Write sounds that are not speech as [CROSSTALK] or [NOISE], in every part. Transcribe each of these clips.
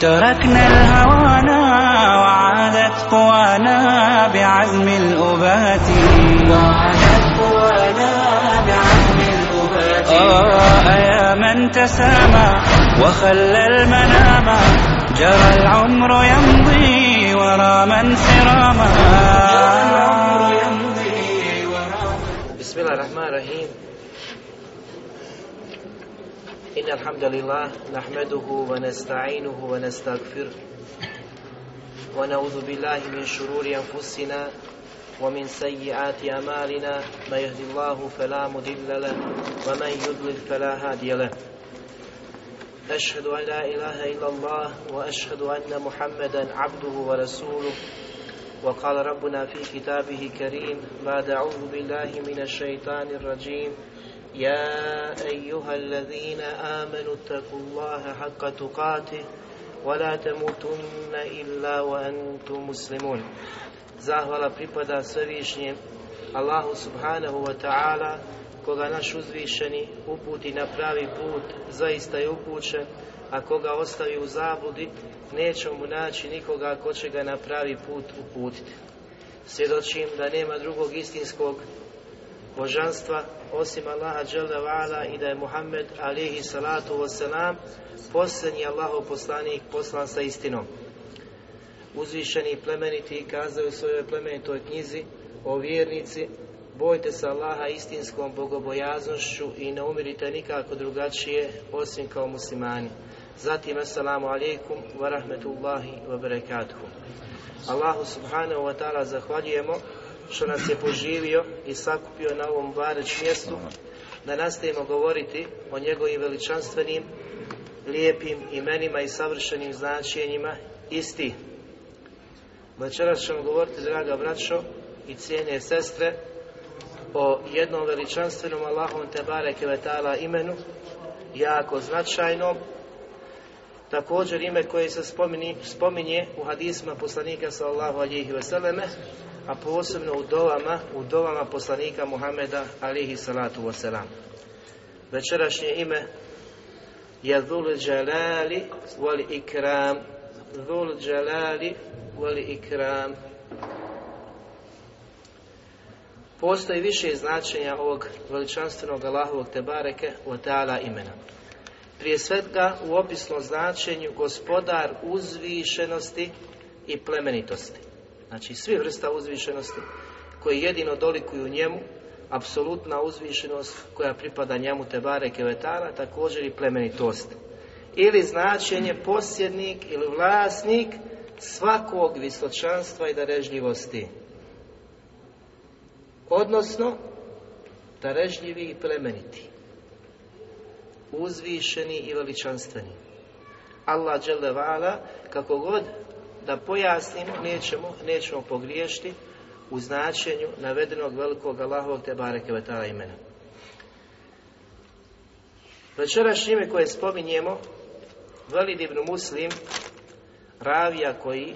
تركنا الهوانا وعادت قوانا بعزم الأبات. وعادت قوانا بعزم الأبات. آه يا من تسامى وخلى المنام. جرى العمر يمضي ورا من سراما. جرى العمر يمضي ورا بسم الله الرحمن الرحيم. إن الحمد لله نحمده ونستعينه ونستغفره ونعوذ بالله من شرور أنفسنا ومن سيئات أعمالنا من يهد الله فلا مضل له ومن يضلل فلا هادي له أشهد أن لا إله إلا الله وأشهد أن محمدا عبده ورسوله وقال ربنا في كتابه كريم بعد أعوذ بالله من الشيطان الرجيم يا أيها الذين آمنوا اتقوا الله حق تقاته ولا تموتن إلا وأنتم مسلمون Zahvala pripada svevišnjem Allahu subhanahu wa ta'ala koga naš uzvišeni uputi na pravi put, zaista je upućen, a koga ostavi u zabludi, neće mu naći nikoga ko će ga na pravi put uputiti. Svjedočim da nema drugog istinskog božanstva osim Allaha dželle i da je Muhammed alihi salatu wasalam posljednji Allahov poslanik poslan sa istinom. Uzvišeni plemeniti kazao u svojoj plemenitoj knjizi o vjernici bojte se Allaha istinskom bogobojaznošću i ne umirite nikako drugačije osim kao muslimani. Zatim, assalamu alaikum wa rahmetullahi wa barakatuhu. Allahu subhanahu wa ta'ala zahvaljujemo što nas je poživio i sakupio na ovom bareć mjestu da nastavimo govoriti o njegovim veličanstvenim, lijepim imenima i savršenim značenjima isti. Večeras ćemo govoriti, draga braćo i cijene sestre, o jednom veličanstvenom Allahom te bareke vetala imenu, jako značajnom, također ime koje se spominje, spominje u hadisma poslanika sallallahu alihi vseleme, a posebno u dovama, u dovama poslanika Muhameda alihi salatu wasalam. Večerašnje ime je Dhul Jalali wal Ikram. Dhul Jalali wal Ikram. Postoji više značenja ovog veličanstvenog Allahovog Tebareke u ta'ala imena. Prije svega u opisnom značenju gospodar uzvišenosti i plemenitosti. Znači svi vrsta uzvišenosti koji jedino dolikuju njemu, apsolutna uzvišenost koja pripada njemu Tebare Kevetara, također i plemenitost. Ili značenje posjednik ili vlasnik svakog visočanstva i darežljivosti. Odnosno, darežljivi i plemeniti. Uzvišeni i veličanstveni. Allah dželevala, kako god da pojasnimo, nećemo, nećemo pogriješiti u značenju navedenog velikog Allahovog te bareke vetala imena. Večerašnje ime koje spominjemo, Velid ibn Muslim, ravija koji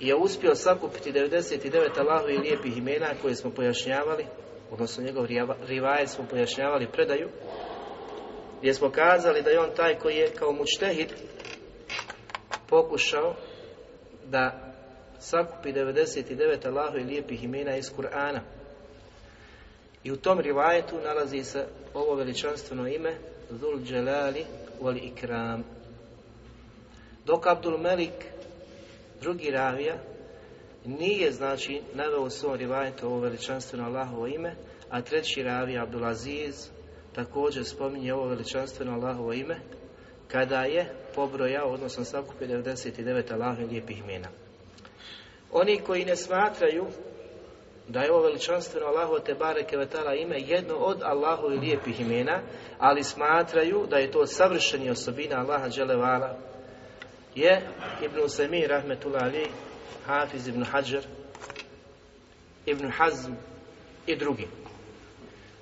je uspio sakupiti 99 Allahovi lijepih imena koje smo pojašnjavali, odnosno njegov rivajet smo pojašnjavali predaju, gdje smo kazali da je on taj koji je kao mučtehid pokušao da sakupi 99 Allahovi lijepih imena iz Kur'ana. I u tom rivajetu nalazi se ovo veličanstveno ime Zul Jalali wal Ikram. Dok Abdul Melik, drugi ravija, nije znači naveo u svom rivajetu ovo veličanstveno Allahovo ime, a treći ravija Abdul Aziz također spominje ovo veličanstveno Allahovo ime kada je pobrojao, odnosno sakupio 99 Allahovih lijepih imena. Oni koji ne smatraju da je ovo veličanstveno Allahovo te bareke vetala ime jedno od Allahovih lijepih imena, ali smatraju da je to savršeni osobina Allaha dželevala, je Ibn Usaymi rahmetullah ali, Hafiz ibn Hajar, Ibn Hazm i drugi.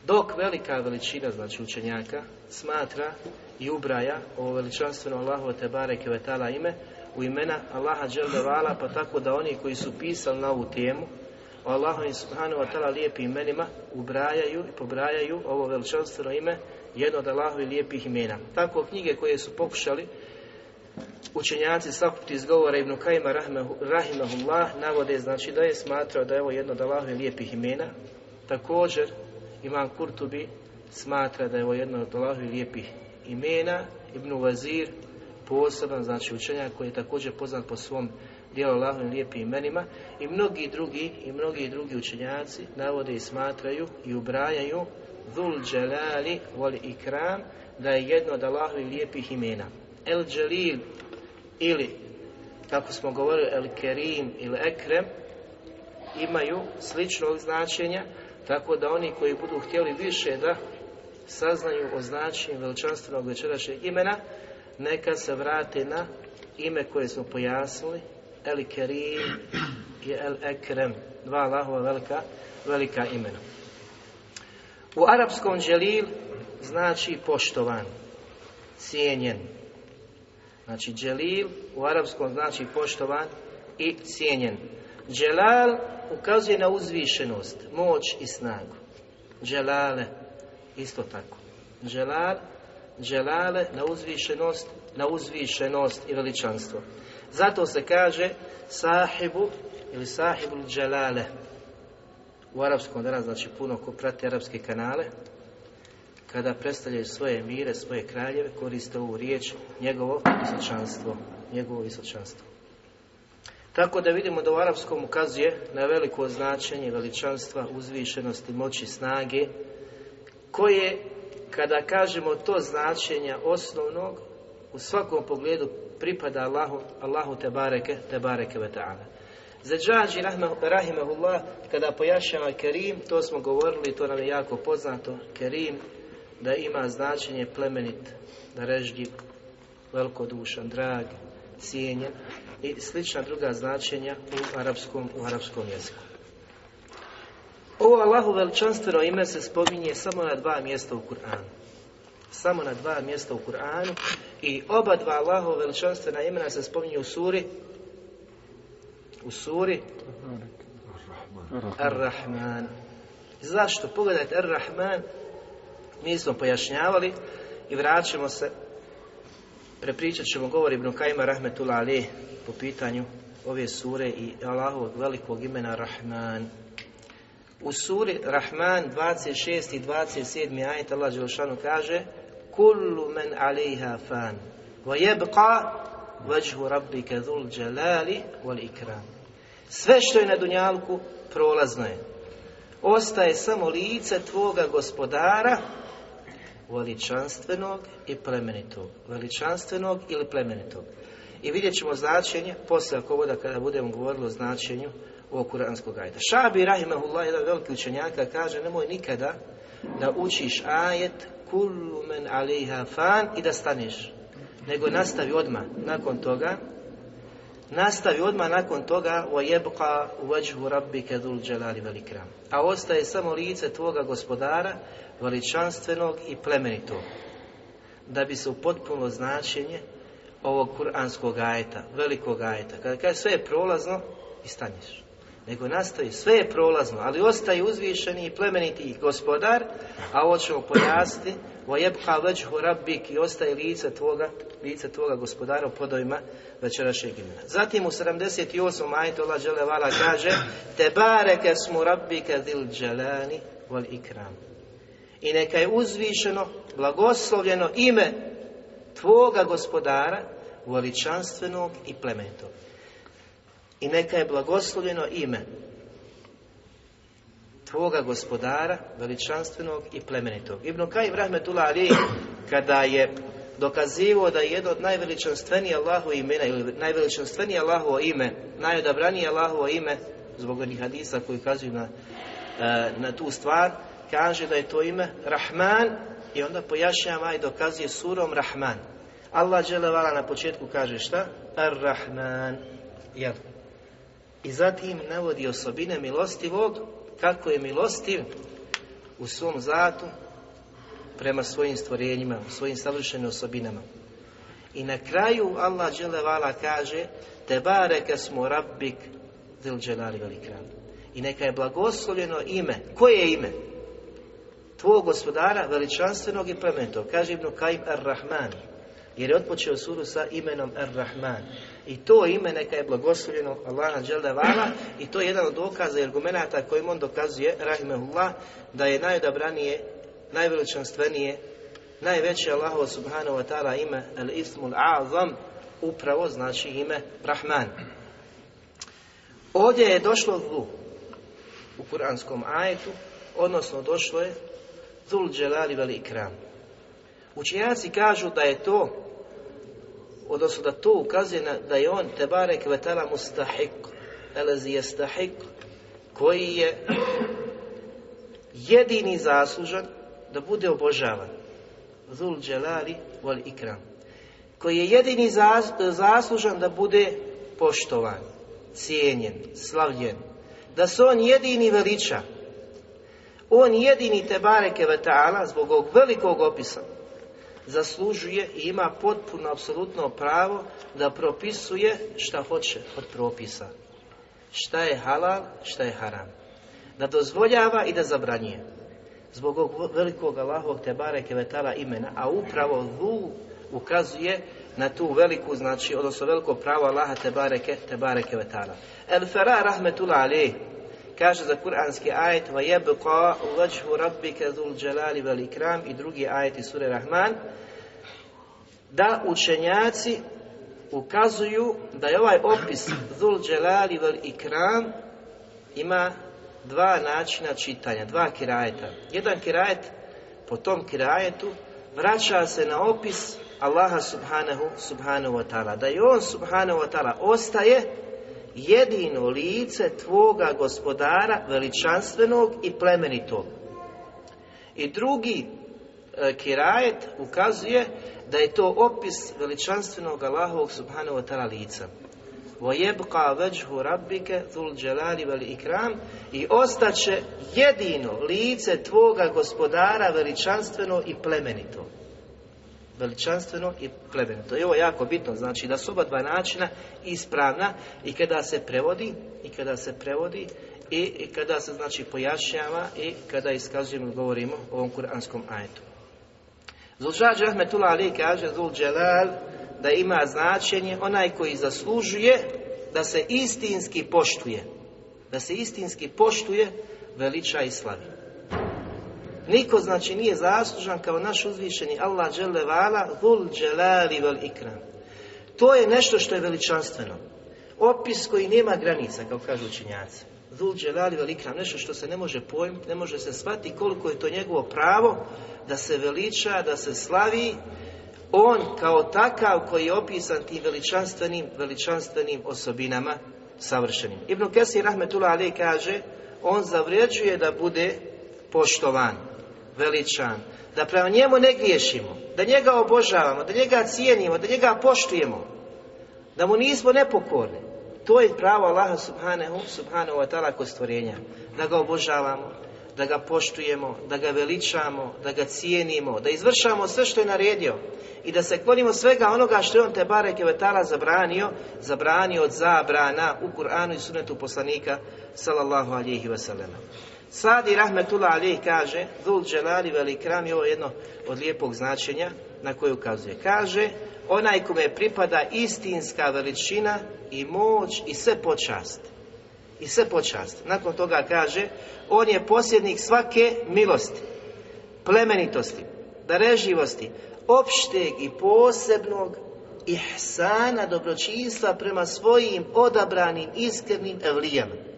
Dok velika veličina, znači učenjaka, smatra i ubraja ovo veličanstveno Allahu te bareke ime u imena Allaha vala pa tako da oni koji su pisali na ovu temu o Allahu i subhanahu wa ta'ala lijepim imenima ubrajaju i pobrajaju ovo veličanstveno ime jedno od Allahovi lijepih imena. Tako knjige koje su pokušali učenjaci sakupiti iz govora Ibn Kajima Rahimahullah navode znači da je smatrao da je ovo jedno od Allahovi lijepih imena. Također Imam Kurtubi smatra da je ovo jedno od Allahovi lijepih imena. Ibn Vazir poseban, znači učenjak koji je također poznat po svom dijelu Allahovim lijepim imenima i mnogi drugi i mnogi drugi učenjaci navode i smatraju i ubrajaju Dhul Jalali wal Ikram da je jedno od Allahovih lijepih imena. El Jalil ili kako smo govorili El Kerim ili Ekrem imaju sličnog značenja tako da oni koji budu htjeli više da saznaju o značenju veličanstvenog večerašnjeg imena neka se vrate na ime koje smo pojasnili. El Kerim i El Ekrem. Dva Allahova velika, velika imena. U arapskom dželil znači poštovan cijenjen. Znači dželil u arapskom znači poštovan i cijenjen dželal ukazuje na uzvišenost moć i snagu dželale isto tako dželal dželale na uzvišenost, na uzvišenost i veličanstvo. Zato se kaže sahibu ili sahibul dželale. U arapskom danas, znači puno ko prati arapske kanale, kada predstavljaju svoje mire, svoje kraljeve, koriste ovu riječ njegovo visočanstvo. Njegovo visočanstvo. Tako da vidimo da u arapskom ukazuje na veliko značenje veličanstva, uzvišenosti, moći, snage, koje kada kažemo to značenja osnovnog, u svakom pogledu pripada Allahu, Allahu te bareke, te bareke ve ta'ala. Zađađi rahimahullah, kada pojašnjava Kerim, to smo govorili, to nam je jako poznato, Kerim, da ima značenje plemenit, režljiv, velikodušan, drag, cijenjen i slična druga značenja u arapskom, u arapskom jeziku. Ovo Allahu veličanstveno ime se spominje samo na dva mjesta u Kur'anu. Samo na dva mjesta u Kur'anu i oba dva Allahu veličanstvena imena se spominju u suri u suri Ar-Rahman. Zašto? Pogledajte Ar-Rahman mi smo pojašnjavali i vraćamo se prepričat ćemo govor Ibn Kajma Rahmetullah Ali po pitanju ove sure i Allahovog velikog imena Rahman. U suri Rahman 26. i 27. ajet Allah Đelšanu kaže Kullu men alejha fan wa yabqa vajhu rabbika dhul jalali wal ikram. Sve što je na dunjalku prolazno je. Ostaje samo lice tvoga gospodara veličanstvenog i plemenitog. Veličanstvenog ili plemenitog. I vidjet ćemo značenje, poslije ako voda kada budemo govorili o značenju ovog kuranskog ajeta. Šabi rahimahullah, jedan veliki učenjaka, kaže nemoj nikada da učiš ajet kullu men aliha fan i da staneš. Nego nastavi odmah nakon toga nastavi odmah nakon toga u vajhu rabbike dhul dželali velikram. A ostaje samo lice tvoga gospodara veličanstvenog i plemenitog. Da bi se upotpuno značenje ovog kuranskog ajeta, velikog ajeta. Kada kaže sve je prolazno i staneš nego nastoji, sve je prolazno, ali ostaje uzvišeni i plemeniti gospodar, a ovo ćemo pojasniti, vojebha veđhu rabbik i ostaje lice tvoga, lice tvoga gospodara u podovima večerašnjeg imena. Zatim u 78. majtu Allah vala kaže, te bareke smo rabbike dil dželani vol ikram. I neka je uzvišeno, blagoslovljeno ime tvoga gospodara, veličanstvenog i plemenitog i neka je blagoslovljeno ime tvoga gospodara, veličanstvenog i plemenitog. Ibn Kajim Rahmetullah Ali, kada je dokazivao da je jedno od najveličanstvenije Allahu imena ili najveličanstvenije Allahovo ime, najodabranije Allahovo ime, zbog onih hadisa koji kazuju na, e, na tu stvar, kaže da je to ime Rahman i onda pojašnjava i dokazuje surom Rahman. Allah dželevala na početku kaže šta? Ar-Rahman. Jel? I zatim navodi osobine milostivog, kako je milostiv u svom zatu prema svojim stvorenjima, svojim savršenim osobinama. I na kraju Allah dželevala kaže te bareke smo rabbik zil. I neka je blagoslovljeno ime. Koje je ime? Tvog gospodara veličanstvenog i plemenitog. Kaže Ibn Kajim Ar-Rahman. Jer je otpočeo suru sa imenom Ar-Rahman. I to ime neka je blagoslovljeno Allaha dželevala i to je jedan od dokaza i argumenata kojim on dokazuje, rahimehullah, da je najodabranije, najveličanstvenije, najveće Allahovo subhanahu wa ta'ala ime Al-Ismul Azam, upravo znači ime Rahman. Ovdje je došlo zlu u kuranskom ajetu, odnosno došlo je Zul Dželali Veli Ikram. Učenjaci kažu da je to, odnosno da to ukazuje na, da je on Tebare Kvetala Mustahik, elezi je stahik, koji je jedini zaslužan da bude obožavan. Zul Dželali Veli Ikram. Koji je jedini zaslužan da bude poštovan, cijenjen, slavljen. Da se on jedini veliča, on jedini Tebareke Vata'ala zbog ovog velikog opisa zaslužuje i ima potpuno, apsolutno pravo da propisuje šta hoće od propisa. Šta je halal, šta je haram. Da dozvoljava i da zabranjuje. Zbog ovog velikog Allahovog Tebareke Vata'ala imena, a upravo vu ukazuje na tu veliku, znači, odnosno veliko pravo Allaha Tebareke Vata'ala. El Farah rahmetullah alejh kaže za kuranski ajet wajhu rabbika dhul jalali wal ikram i drugi ajet iz sure Rahman da učenjaci ukazuju da je ovaj opis dhul jalali wal ikram ima dva načina čitanja, dva kirajeta. Jedan kirajet po tom kirajetu vraća se na opis Allaha subhanahu, subhanahu wa ta'ala. Da je on subhanahu wa ta'ala ostaje jedino lice tvoga gospodara veličanstvenog i plemenitog. I drugi e, kirajet ukazuje da je to opis veličanstvenog Allahovog subhanahu wa ta'ala lica. وَيَبْقَى وَجْهُ رَبِّكَ ذُو الْجَلَالِ وَالْإِكْرَامِ I ostaće jedino lice tvoga gospodara veličanstveno i plemenito veličanstveno i plemenito. I ovo je jako bitno, znači da su oba dva načina ispravna i kada se prevodi, i kada se prevodi, i kada se znači pojašnjava i kada iskazujemo govorimo o ovom kuranskom ajetu. Zulžađ Rahmetullah Ali kaže Zul Dželal da ima značenje onaj koji zaslužuje da se istinski poštuje. Da se istinski poštuje veliča i slavi. Niko znači nije zaslužan kao naš uzvišeni Allah dželle vala zul dželali vel ikram. To je nešto što je veličanstveno. Opis koji nema granica, kao kažu učinjaci. Zul dželali vel ikram, nešto što se ne može pojmiti, ne može se shvatiti koliko je to njegovo pravo da se veliča, da se slavi. On kao takav koji je opisan tim veličanstvenim, veličanstvenim osobinama savršenim. Ibn Kesir Rahmetullah Ali kaže, on zavređuje da bude poštovan veličan, da prema njemu ne griješimo, da njega obožavamo, da njega cijenimo, da njega poštujemo, da mu nismo nepokorni. To je pravo Allaha subhanahu, subhanahu wa ta'ala kod stvorenja. Da ga obožavamo, da ga poštujemo, da ga veličamo, da ga cijenimo, da izvršamo sve što je naredio i da se klonimo svega onoga što je on te bareke vetala zabranio, zabranio od zabrana u Kur'anu i sunetu poslanika sallallahu alihi wasallam. Sadi Rahmetullah Ali kaže Zul Dželali Velikram je ovo jedno od lijepog značenja na koje ukazuje. Kaže, onaj kome pripada istinska veličina i moć i sve počast. I sve počast. Nakon toga kaže, on je posjednik svake milosti, plemenitosti, dareživosti, opšteg i posebnog ihsana dobročinstva prema svojim odabranim iskrenim evlijama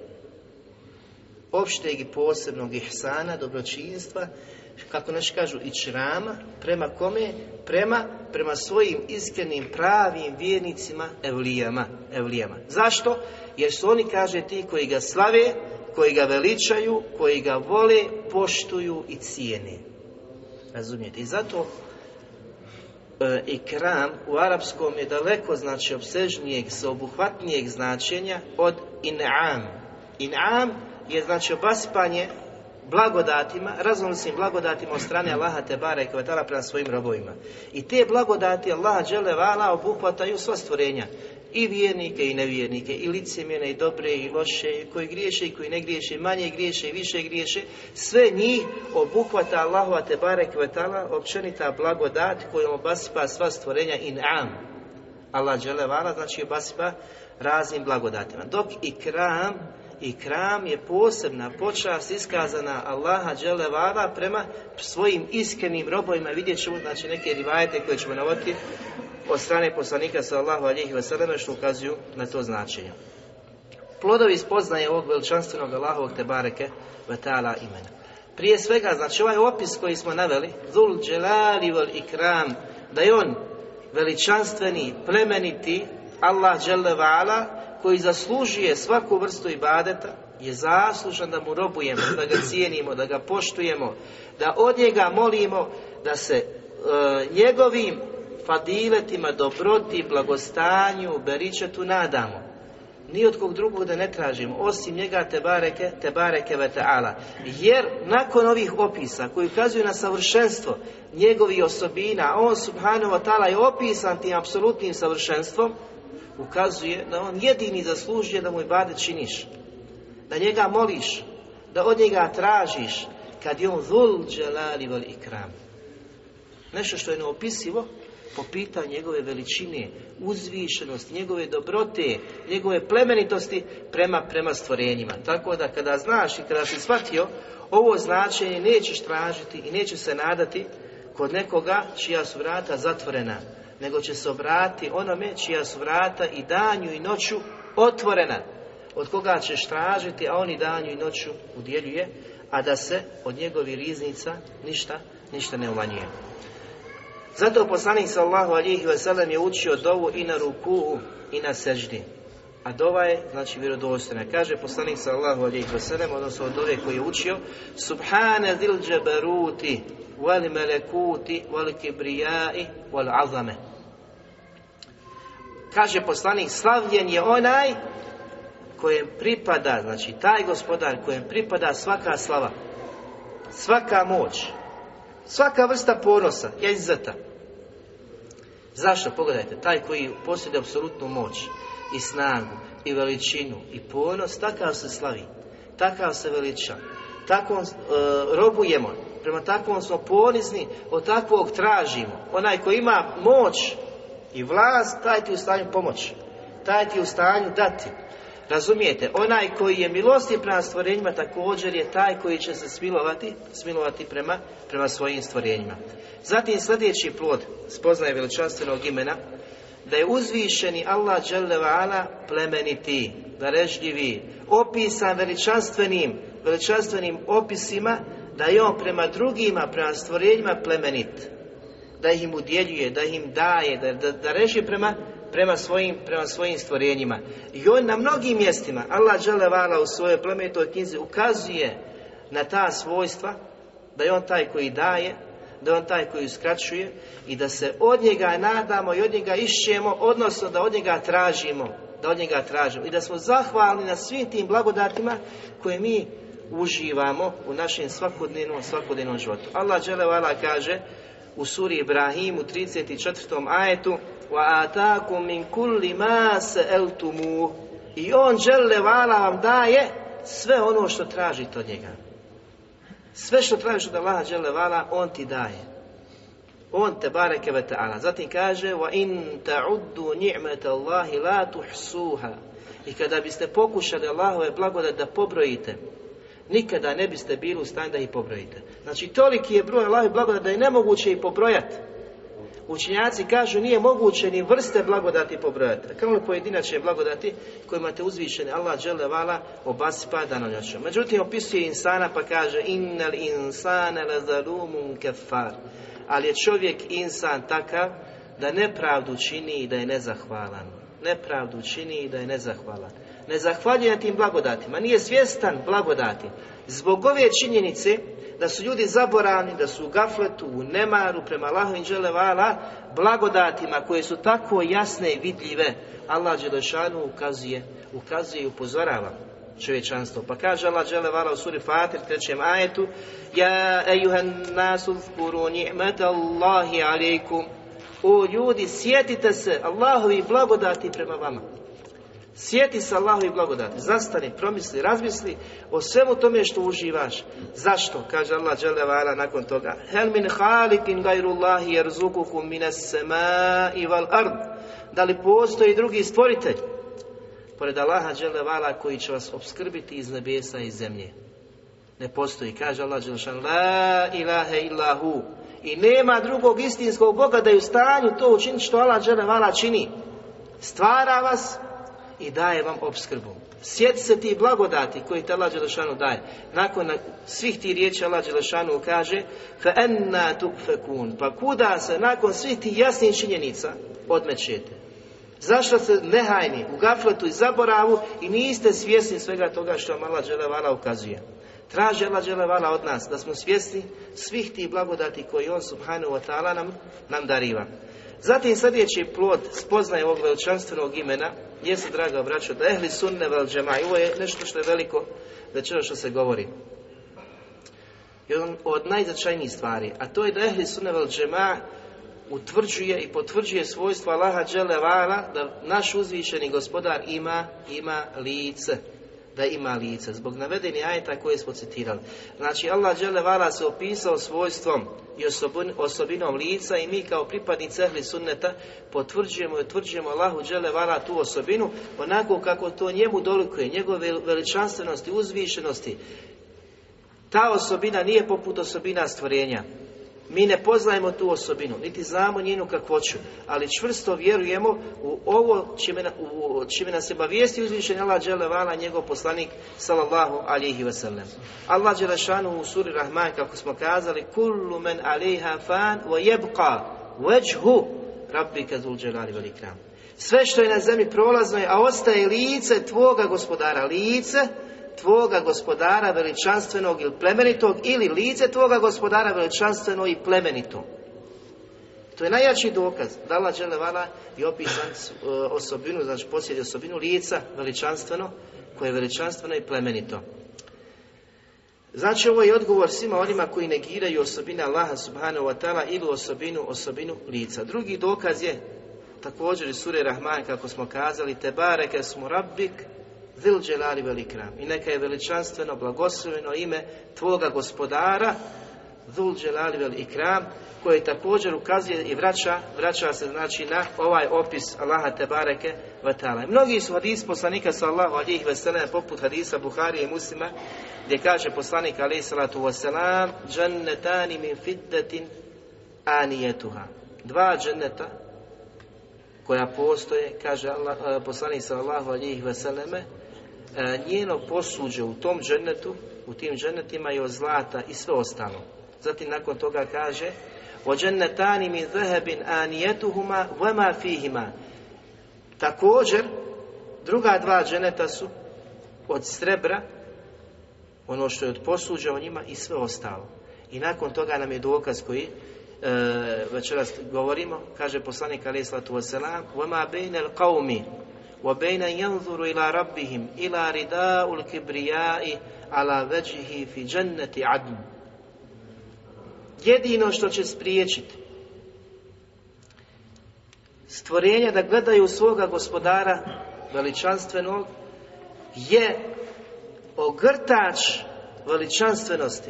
opšteg i posebnog ihsana, dobročinstva, kako naši kažu, i črama, prema kome? Prema, prema svojim iskrenim, pravim vjernicima, evlijama, evlijama. Zašto? Jer su oni, kaže, ti koji ga slave, koji ga veličaju, koji ga vole, poštuju i cijene. Razumijete? I zato e, ikram u arapskom je daleko znači obsežnijeg, sveobuhvatnijeg značenja od in'am. In'am je znači obasipanje blagodatima, raznolicim blagodatima od strane Allaha Tebara i Kvetala prema svojim robovima. I te blagodati Allaha Đelevala obuhvataju sva stvorenja. I vjernike i nevjernike, i licemjene, i dobre, i loše, i koji griješe, i koji ne griješe, manje griješe, i više griješe. Sve njih obuhvata Allahova Tebara i Kvetala općenita blagodat kojom obasipa sva stvorenja in am. Allah Đelevala znači obasipa raznim blagodatima. Dok i kram i kram je posebna počast iskazana Allaha dželevara prema svojim iskrenim robovima. Vidjet ćemo znači, neke rivajete koje ćemo navoditi od strane poslanika sallahu alihi vseleme što ukazuju na to značenje. Plodovi spoznaje ovog veličanstvenog Allahovog te bareke vetala imena. Prije svega, znači ovaj opis koji smo naveli, Zul dželali vel ikram, da je on veličanstveni, plemeniti, Allah dželevala, koji zaslužuje svaku vrstu ibadeta, je zaslužan da mu robujemo, da ga cijenimo, da ga poštujemo, da od njega molimo da se e, njegovim fadiletima, dobroti, blagostanju, beričetu nadamo. Ni od kog drugog da ne tražimo, osim njega te bareke, te bareke ve ta'ala. Jer nakon ovih opisa koji ukazuju na savršenstvo njegovih osobina, on subhanahu wa ta'ala je opisan tim apsolutnim savršenstvom, ukazuje da on jedini zaslužuje da mu bade činiš. Da njega moliš, da od njega tražiš, kad je on zul dželali vel ikram. Nešto što je neopisivo po pitanju njegove veličine, uzvišenosti, njegove dobrote, njegove plemenitosti prema, prema stvorenjima. Tako da kada znaš i kada si shvatio ovo značenje nećeš tražiti i nećeš se nadati kod nekoga čija su vrata zatvorena, nego će se obratiti onome čija su vrata i danju i noću otvorena, od koga ćeš tražiti, a on i danju i noću udjeljuje, a da se od njegovih riznica ništa, ništa ne umanjuje. Zato poslanik sallahu alihi wasallam je učio dovu i na ruku i na seždi. A dova je, znači, vjerodostojna. Kaže poslanik sallahu alihi wasallam, odnosno od dove koji je učio, Subhane zil džabaruti, wal melekuti, wal kibrijai, wal azame. Kaže poslanik, slavljen je onaj kojem pripada, znači taj gospodar kojem pripada svaka slava, svaka moć, svaka vrsta ponosa, je izzata. Zašto? Pogledajte, taj koji posjeduje apsolutnu moć i snagu i veličinu i ponos, takav se slavi, takav se veliča, tako e, robujemo, prema takvom smo ponizni, od takvog tražimo. Onaj koji ima moć i vlast, taj ti u stanju pomoći, taj ti u stanju dati. Razumijete, onaj koji je milosti prema stvorenjima također je taj koji će se smilovati, smilovati prema, prema svojim stvorenjima. Zatim sljedeći plod spoznaje veličanstvenog imena, da je uzvišeni Allah dželevala plemeniti, darežljivi, opisan veličanstvenim, veličanstvenim opisima, da je on prema drugima, prema stvorenjima plemenit, da im udjeljuje, da im daje, da, da, da reži prema, prema, svojim, prema svojim stvorenjima. I on na mnogim mjestima, Allah dželevala u svojoj plemenitoj knjizi ukazuje na ta svojstva, da je on taj koji daje, da je on taj koji uskraćuje i da se od njega nadamo i od njega išćemo, odnosno da od njega tražimo, da od njega tražimo i da smo zahvalni na svim tim blagodatima koje mi uživamo u našem svakodnevnom, svakodnevnom životu. Allah dželevala kaže u suri Ibrahim u 34. ajetu atakum min kulli ma sa'altumu i on dželevala vam daje sve ono što tražite od njega. Sve što tražiš od Allaha dželevala, on ti daje. On te bareke ve ta'ala. Zatim kaže wa ta'uddu ni'mata Allahi la tuhsuha. I kada biste pokušali Allahove blagodat da pobrojite, nikada ne biste bili u stanju da ih pobrojite. Znači, toliki je broj Allahove blagodat da je nemoguće ih pobrojati. Učinjaci kažu nije moguće ni vrste blagodati pobrojati. Kao li pojedinačne blagodati kojima te uzvišeni Allah džele vala obasipa danonoćom. Međutim, opisuje insana pa kaže innal insana la zalumun kefar. Ali je čovjek insan takav da nepravdu čini i da je nezahvalan. Nepravdu čini i da je nezahvalan. Ne zahvaljuje tim blagodatima, nije svjestan blagodati. Zbog ove činjenice da su ljudi zaboravni, da su u gafletu, u nemaru prema Allahu i vala blagodatima koje su tako jasne i vidljive, Allah Đelešanu ukazuje, ukazuje i upozorava čovječanstvo. Pa kaže Allah vala u suri Fatir, trećem ajetu, Ja ejuhan nasu zkuru ni'meta Allahi alaikum. O ljudi, sjetite se Allahovi blagodati prema vama. Sjeti se i blagodati, zastani, promisli, razmisli o svemu tome što uživaš. Zašto? Kaže Allah dželle nakon toga. Hel min halikin gajrullahi jerzukukum mines i val ard. Da li postoji drugi stvoritelj? Pored Allaha dželle koji će vas obskrbiti iz nebesa i zemlje. Ne postoji. Kaže Allah dželle La ilahe illahu. I nema drugog istinskog Boga da je u stanju to učiniti što Allah dželle čini. Stvara vas, i daje vam obskrbu. Sjeti se ti blagodati koji te Allah Đelešanu daje. Nakon svih ti riječi Allah Đelešanu kaže. Pa kuda se nakon svih ti jasnih činjenica odmećete? Zašto se nehajni u gafletu i zaboravu i niste svjesni svega toga što vam Allah Đelevala ukazuje? Traži Allah Đelevala od nas da smo svjesni svih tih blagodati koji On subhanahu wa ta'ala nam, nam dariva. Zatim sljedeći plod spoznaje ovog veličanstvenog imena jeste, draga braćo, da ehli sunne vel džema. Ovo je nešto što je veliko večera što se govori. Jedan od najznačajnijih stvari, a to je da ehli sunne vel džema utvrđuje i potvrđuje svojstvo Allaha dželevala da naš uzvišeni gospodar ima, ima lice da ima lice. Zbog navedeni ajeta koje smo citirali. Znači Allah vala se opisao svojstvom i osobinom lica i mi kao pripadnici ehli sunneta potvrđujemo i utvrđujemo Allahu vala tu osobinu onako kako to njemu dolikuje, njegove veličanstvenosti, uzvišenosti. Ta osobina nije poput osobina stvorenja. Mi ne poznajemo tu osobinu, niti znamo njenu kakvoću, ali čvrsto vjerujemo u ovo čime, u, čime nas je bavijesti uzvišen Allah vala njegov poslanik sallallahu alihi wasallam. Allah Đelešanu u suri Rahman, kako smo kazali, kullu men aliha fan wa jebqa vajhu rabbika zul jalali Sve što je na zemlji prolazno je, a ostaje lice tvoga gospodara, lice tvoga gospodara veličanstvenog ili plemenitog ili lice tvoga gospodara veličanstveno i plemenito. To je najjači dokaz. Da Allah vala i opisan e, osobinu, znači posjedi osobinu lica veličanstveno, koje je veličanstveno i plemenito. Znači ovo je odgovor svima onima koji negiraju osobine Allaha subhanahu wa ta'ala ili osobinu, osobinu lica. Drugi dokaz je također iz sure Rahman kako smo kazali te bareke smo rabbik Zil velikram. I neka je veličanstveno, blagosloveno ime tvoga gospodara, Zul dželali vel ikram, koje također ukazuje i vraća, vraća se znači na ovaj opis Allaha te bareke vatala. Mnogi su hadis poslanika sallahu alijih veselene poput hadisa Buharije i muslima gdje kaže poslanik alijih salatu wasalam džannetani min fiddetin anijetuha. Dva dženneta koja postoje, kaže Allah, eh, poslanik sallahu alijih veseleme, E, njeno posuđe u tom džennetu, u tim džennetima je od zlata i sve ostalo. Zatim nakon toga kaže o džennetani min zehebin anijetuhuma vema fihima. Također, druga dva dženeta su od srebra, ono što je od posuđa o njima i sve ostalo. I nakon toga nam je dokaz koji e, večeras govorimo, kaže poslanik alaih sallatu wasalam, وبين ينظر إلى ربهم إلى رداء الكبرياء على وجهه في جنة عدن jedino što će spriječiti stvorenja da gledaju svoga gospodara veličanstvenog je ogrtač veličanstvenosti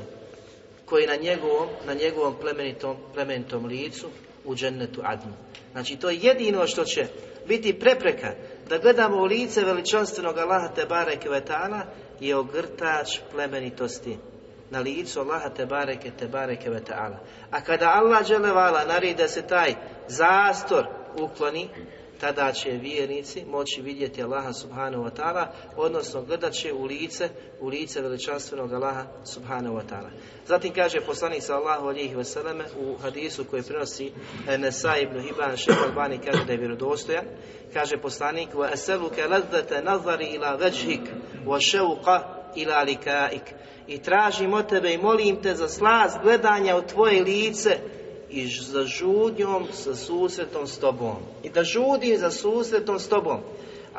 koji na njegovom, na njegovom plemenitom, plemenitom licu u džennetu Adnu. Znači to je jedino što će biti prepreka da gledamo u lice veličanstvenog Allaha Tebare Kvetana je ogrtač plemenitosti na licu Allaha Tebareke Tebareke Vetala. A kada Allah dželevala naredi da se taj zastor ukloni tada će vjernici moći vidjeti Allaha subhanahu wa ta'ala, odnosno gledat će u lice, u lice veličanstvenog Allaha subhanahu wa ta'ala. Zatim kaže poslanik sallahu alihi wasallam u hadisu koji prenosi Nesa ibn Hibban Albani kaže da je vjerodostojan, kaže poslanik ladzata nazari ila vajhik wa shauqa ila likaik i tražim od tebe i molim te za slast gledanja u tvoje lice i za žudnjom sa susretom s tobom. I da žudim za susretom s tobom.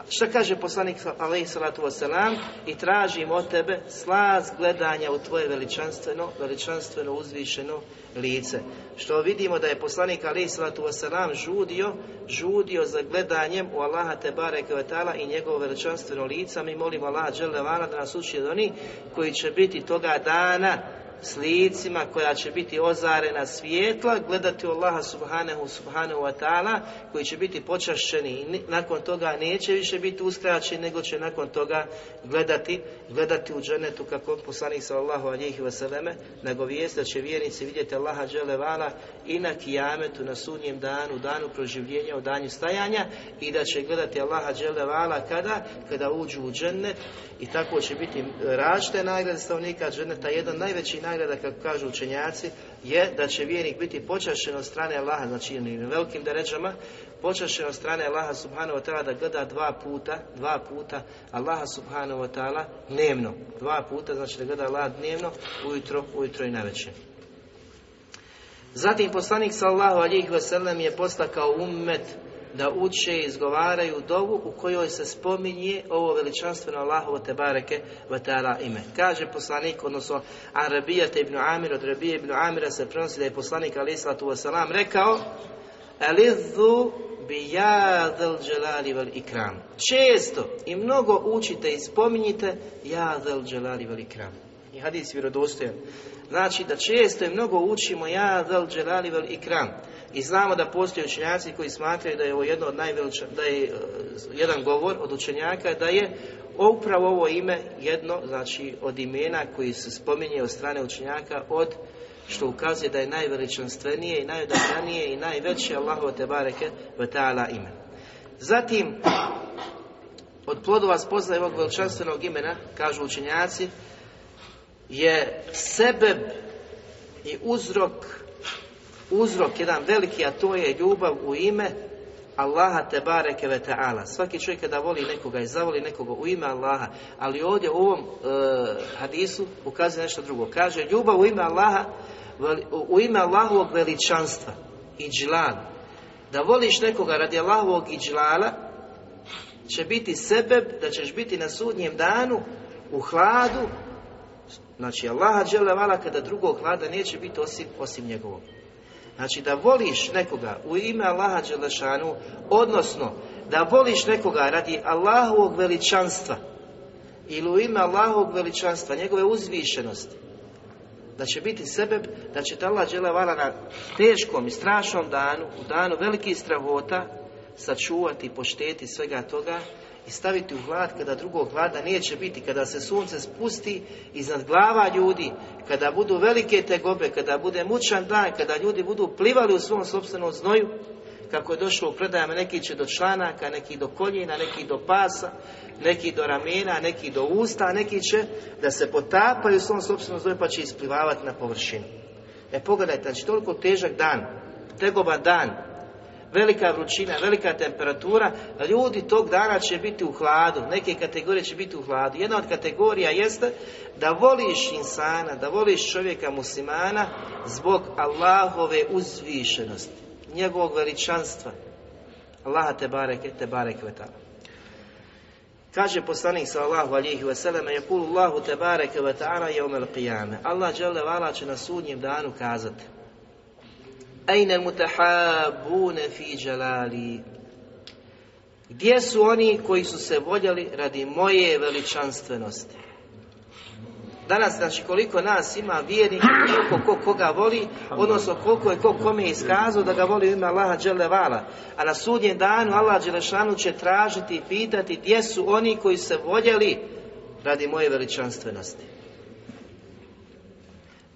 Šta kaže poslanik alaih salatu wasalam? I tražim od tebe slaz gledanja u tvoje veličanstveno, veličanstveno uzvišeno lice. Što vidimo da je poslanik alaih salatu wasalam žudio, žudio za gledanjem u Allaha te bareke i njegovo veličanstveno lice. Mi molimo Allaha dželevana da nas uči od oni koji će biti toga dana s licima koja će biti ozarena svjetla, gledati Allaha subhanahu subhanahu wa ta'ala, koji će biti počašćeni i nakon toga neće više biti uskraćeni, nego će nakon toga gledati, gledati u dženetu kako poslanik sallallahu alihi vseleme, nego vijest da će vjernici vidjeti Allaha dželevala i na kijametu, na sudnjem danu, danu proživljenja, u danju stajanja i da će gledati Allaha dželevala kada? Kada uđu u džennet i tako će biti različite nagrade stavnika dženeta, jedan najveći nagrada, kako kažu učenjaci, je da će vjernik biti počašen od strane Allaha, znači velikim deređama, počašen od strane Allaha subhanahu wa ta'ala da gleda dva puta, dva puta Allaha subhanahu wa ta'ala dnevno. Dva puta, znači da gleda Allah dnevno, ujutro, ujutro i navečer. Zatim poslanik sallahu alihi wasallam je postakao ummet da uče i izgovaraju dovu u kojoj se spominje ovo veličanstveno Allahovo te bareke ta'ala ime. Kaže poslanik, odnosno Arabijat ibn Amir, od Rabije ibn Amira se prenosi da je poslanik alaih sallatu wasalam rekao Alizu bi jadel dželali vel ikram. Često i mnogo učite i spominjite jadel dželali vel ikram. I hadis vjerodostojan. Znači da često i mnogo učimo jadel dželali vel ikram. I znamo da postoje učenjaci koji smatraju da je ovo jedno od najveliča, da je uh, jedan govor od učenjaka da je upravo ovo ime jedno, znači od imena koji se spominje od strane učenjaka od što ukazuje da je najveličanstvenije i najodabranije i najveće Allahovo te bareke ta'ala ime. Zatim, od plodova spoznaje ovog veličanstvenog imena, kažu učenjaci, je sebe i uzrok uzrok jedan veliki, a to je ljubav u ime Allaha te bareke ve ta'ala. Svaki čovjek kada voli nekoga i zavoli nekoga u ime Allaha, ali ovdje u ovom e, hadisu ukazuje nešto drugo. Kaže ljubav u ime Allaha, u ime Allahovog veličanstva i džlal. Da voliš nekoga radi Allahovog i džlala, će biti sebe da ćeš biti na sudnjem danu u hladu, znači Allaha dželevala kada drugog hlada neće biti osim, osim njegovog. Znači da voliš nekoga u ime Allaha Đelešanu, odnosno da voliš nekoga radi Allahovog veličanstva ili u ime Allahovog veličanstva, njegove uzvišenosti, da će biti sebe, da će Allah Đelevala na teškom i strašnom danu, u danu velikih strahota, sačuvati i pošteti svega toga i staviti u hlad kada drugog hlada neće biti, kada se sunce spusti iznad glava ljudi, kada budu velike tegobe, kada bude mučan dan, kada ljudi budu plivali u svom sobstvenom znoju, kako je došlo u predajama, neki će do članaka, neki do koljena, neki do pasa, neki do ramena, neki do usta, neki će da se potapaju u svom sobstvenom znoju pa će isplivavati na površinu. E pogledajte, znači toliko težak dan, tegoban dan, velika vrućina, velika temperatura, ljudi tog dana će biti u hladu, neke kategorije će biti u hladu. Jedna od kategorija jeste da voliš insana, da voliš čovjeka muslimana zbog Allahove uzvišenosti, njegovog veličanstva. Allaha te bareke, te bareke vetala. Kaže poslanik sallallahu alihi wasallam je kulu Allahu te bareke ve ta'ala jeumel qiyame. Allah će na sudnjem danu kazati Ajne mutahabune fi džalali. Gdje su oni koji su se voljeli radi moje veličanstvenosti? Danas, znači, koliko nas ima vjernika, koliko ko koga voli, odnosno koliko je ko kome iskazao da ga voli u ime Allaha Đelevala. A na sudnjem danu Allah Đelešanu će tražiti i pitati gdje su oni koji se voljeli radi moje veličanstvenosti.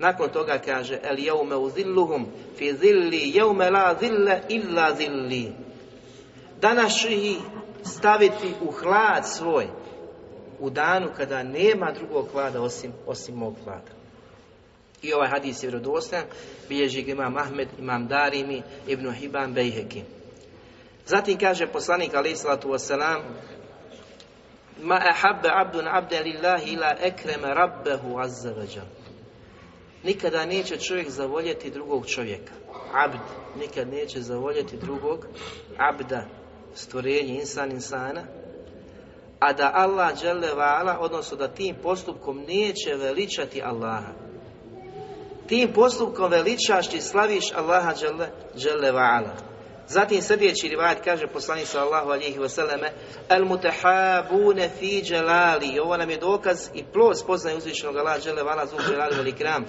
Nakon toga kaže El jeume uzilluhum fi zilli jeume la zille illa zilli Danas ću ih staviti u hlad svoj, u danu kada nema drugog hlada osim, osim mog hlada. I ovaj hadis je vjerodostojan, bilježi ga imam Ahmed, imam Darimi, Ibn Hibban, Bejheki. Zatim kaže poslanik alaih salatu wasalam, Ma ahabbe abdun abde lillahi ila ekreme rabbehu azza Nikada neće čovjek zavoljeti drugog čovjeka. Abd nikad neće zavoljeti drugog abda, stvorenje insan insana, a da Allah dželle vala, odnosno da tim postupkom neće veličati Allaha. Tim postupkom veličaš i slaviš Allaha dželle vala. Zatim sljedeći rivajat kaže poslanik sallallahu alihi wasallame El mutahabune fi dželali. Ovo nam je dokaz i plod spoznaje uzvišenog Allaha dželle vala dželali velikram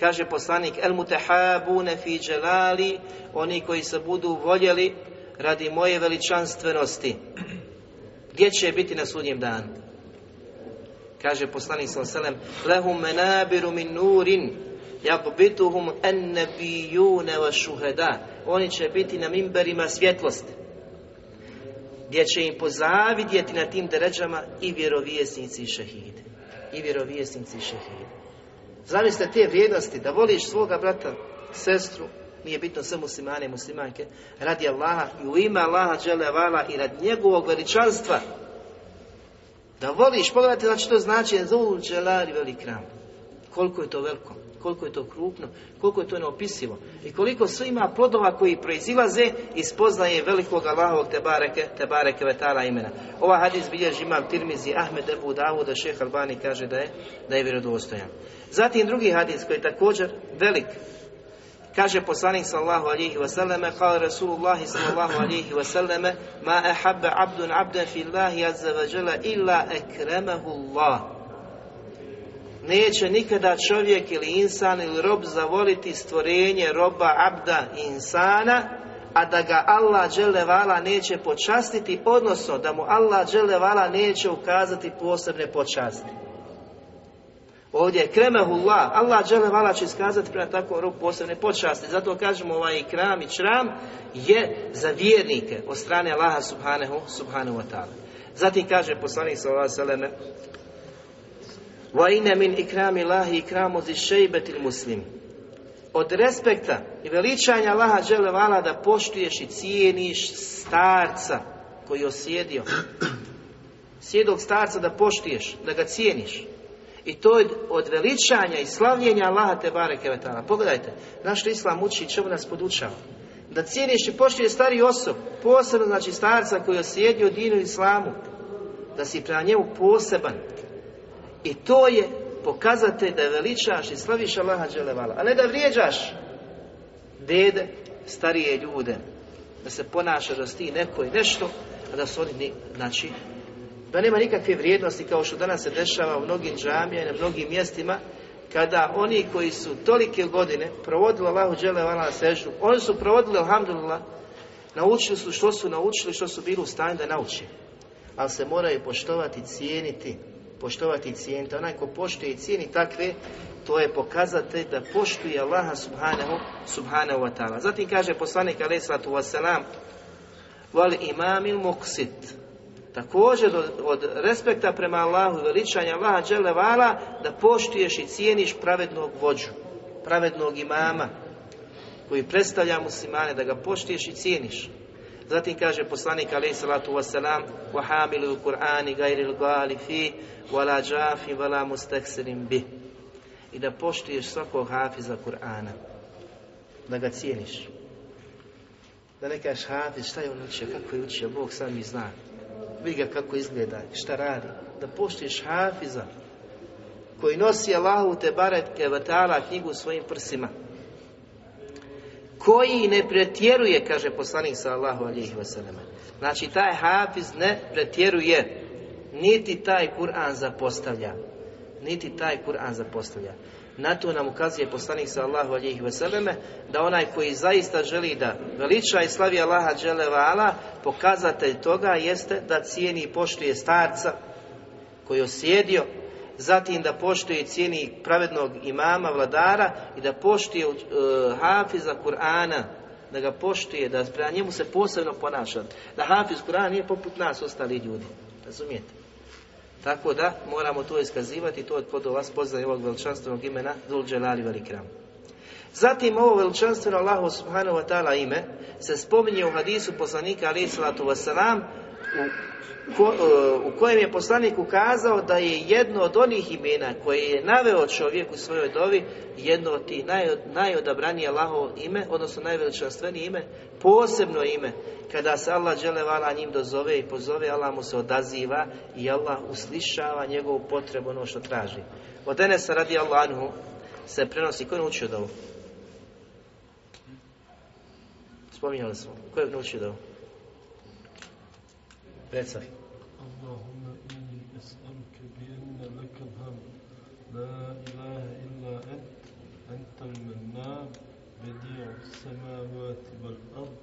Kaže poslanik El mutahabune fi dželali. Oni koji se budu voljeli radi moje veličanstvenosti. Gdje će biti na sudnjem danu? Kaže poslanik sallallahu alihi wasallam Lehum menabiru min nurin Jakbituhum ennebijune wa šuheda. Oni će biti na mimberima svjetlosti. Gdje će im pozavidjeti na tim deređama i vjerovjesnici i šehide. I vjerovjesnici i šehide. Zamislite te vrijednosti, da voliš svoga brata, sestru, nije bitno sve muslimane i muslimanke, radi Allaha i u ime Allaha džele vala i rad njegovog veličanstva. Da voliš, pogledajte znači to znači zul dželari velikram. Koliko je to veliko koliko je to krupno, koliko je to neopisivo i koliko sve ima plodova koji proizilaze iz poznaje velikog Allahovog Tebareke, Tebareke Vetala imena. Ova hadis bilježi imam Tirmizi Ahmed Ebu Davuda, šeh Albani kaže da je, da je vjerodostojan. Zatim drugi hadis koji je također velik, Kaže poslanik sallallahu alejhi ve selleme, kaže Rasulullah sallallahu alejhi ve selleme, ma ahabba abdun abdan fi Allahi azza wa jalla illa akramahu Allah neće nikada čovjek ili insan ili rob zavoliti stvorenje roba abda insana, a da ga Allah vala neće počastiti, odnosno da mu Allah vala neće ukazati posebne počasti. Ovdje je kremehullah, Allah vala će iskazati prema takvom robu posebne počasti. Zato kažemo ovaj kram i čram je za vjernike od strane Allaha subhanahu, subhanahu wa ta'ala. Zatim kaže poslanik sallallahu alejhi Inna min ikrami Allahi ikramu zi šejbetil muslim. Od respekta i veličanja Allaha vala da poštuješ i cijeniš starca koji je osjedio. Sjedog starca da poštuješ, da ga cijeniš. I to je od veličanja i slavljenja Allaha te bareke vetala. Pogledajte, naš islam uči čemu nas podučava. Da cijeniš i poštuje stari osob, posebno znači starca koji je osjedio dinu islamu, da si prema njemu poseban, i to je pokazatelj da veličaš i slaviš Allaha dželevala. A ne da vrijeđaš dede, starije ljude. Da se ponaša da ti neko i nešto, a da su oni, znači, da nema nikakve vrijednosti kao što danas se dešava u mnogim džamijama i na mnogim mjestima, kada oni koji su tolike godine provodili Allahu dželevala na oni su provodili, alhamdulillah, naučili su što su naučili, što su bili u stanju da nauči. Ali se moraju poštovati, cijeniti, poštovati i cijeniti. Onaj ko poštuje i cijeni takve, to je pokazatelj da poštuje Allaha subhanahu, subhanahu wa ta'ala. Zatim kaže poslanik alaih sallatu wasalam, val imamil muksit. Također od, od respekta prema Allahu i veličanja Allaha džele vala, da poštuješ i cijeniš pravednog vođu, pravednog imama, koji predstavlja muslimane, da ga poštuješ i cijeniš. Zatim kaže poslanik alaih salatu wasalam wa hamilu Kur'ani gajril gali fi wala džafi wala mustaksirim bi. I da poštuješ svakog hafiza Kur'ana. Da ga cijeniš. Da ne kažeš hafiz šta je on učio, kako je učio? Bog sam mi zna. Vidi ga kako izgleda, šta radi. Da poštuješ hafiza koji nosi Allahu te baretke vatala knjigu svojim prsima koji ne pretjeruje, kaže poslanik sallahu alihi wasallam. Znači, taj hafiz ne pretjeruje, niti taj Kur'an zapostavlja. Niti taj Kur'an zapostavlja. Na to nam ukazuje poslanik sallahu alihi wasallam, da onaj koji zaista želi da veliča i slavi Allaha dželevala, pokazatelj toga jeste da cijeni i poštuje starca koji je osjedio zatim da poštuje cijeni pravednog imama, vladara i da poštuje uh, hafiza Kur'ana da ga poštuje, da prema njemu se posebno ponaša. Da Hafiz Kur'an nije poput nas ostali ljudi. Razumijete? Tako da moramo to iskazivati to od pod vas poznaje ovog veličanstvenog imena Dul Dželali Velikram. Zatim ovo veličanstveno Allahu subhanahu wa ta'ala ime se spominje u hadisu poslanika alaih salatu wasalam u, u kojem je poslanik ukazao da je jedno od onih imena koje je naveo čovjek u svojoj dovi jedno od tih naj, najodabranije Allahovo ime, odnosno najveličanstvenije ime, posebno ime, kada se Allah vala njim dozove i pozove, Allah mu se odaziva i Allah uslišava njegovu potrebu ono što traži. Od Enesa radi Allahu se prenosi, ko je naučio dovu? Spominjali smo. Ko je naučio dovu? Reci. Allahumma inni es'aluke bi enne lekel ham. La ilaha illa ent, entel mennab, bedi'u samavati vel ard.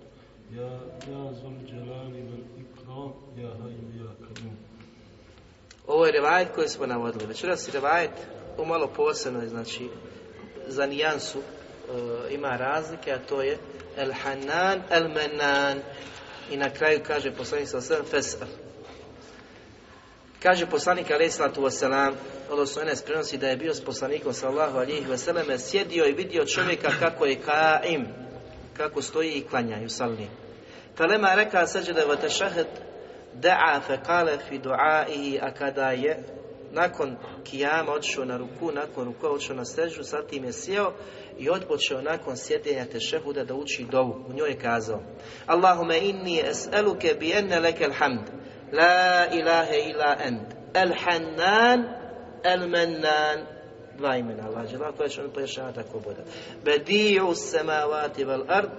Ya, ya zul celali vel ikram, ya hayu ya kadum. Ovo je rivajet koji smo navodili. Večeras rivajet o malo posebno, znači za nijansu e, ima razlike, a to je El Hanan, El Menan. I na kraju kaže poslanik sa osam Fesal. Kaže poslanik alaih sallatu odnosno Enes prenosi da je bio s poslanikom sallahu alihi wasalame, sjedio i vidio čovjeka kako je kaim, kako stoji i klanja i salli. Kalema reka sađada wa tešahed da'a fe kale fi du'aihi, a kada je nakon kijama odšao na ruku, nakon ruku odšao na sežu, zatim je sjeo i odpočeo nakon sjedenja tešehuda da uči dovu. U njoj je kazao Allahume inni es'eluke bi enne leke hamd La ilahe ila ent. El Hannan El Mennan. Dva imena Allah žela koja će on pojašnjava tako bude Bedi'u samavati vel ard.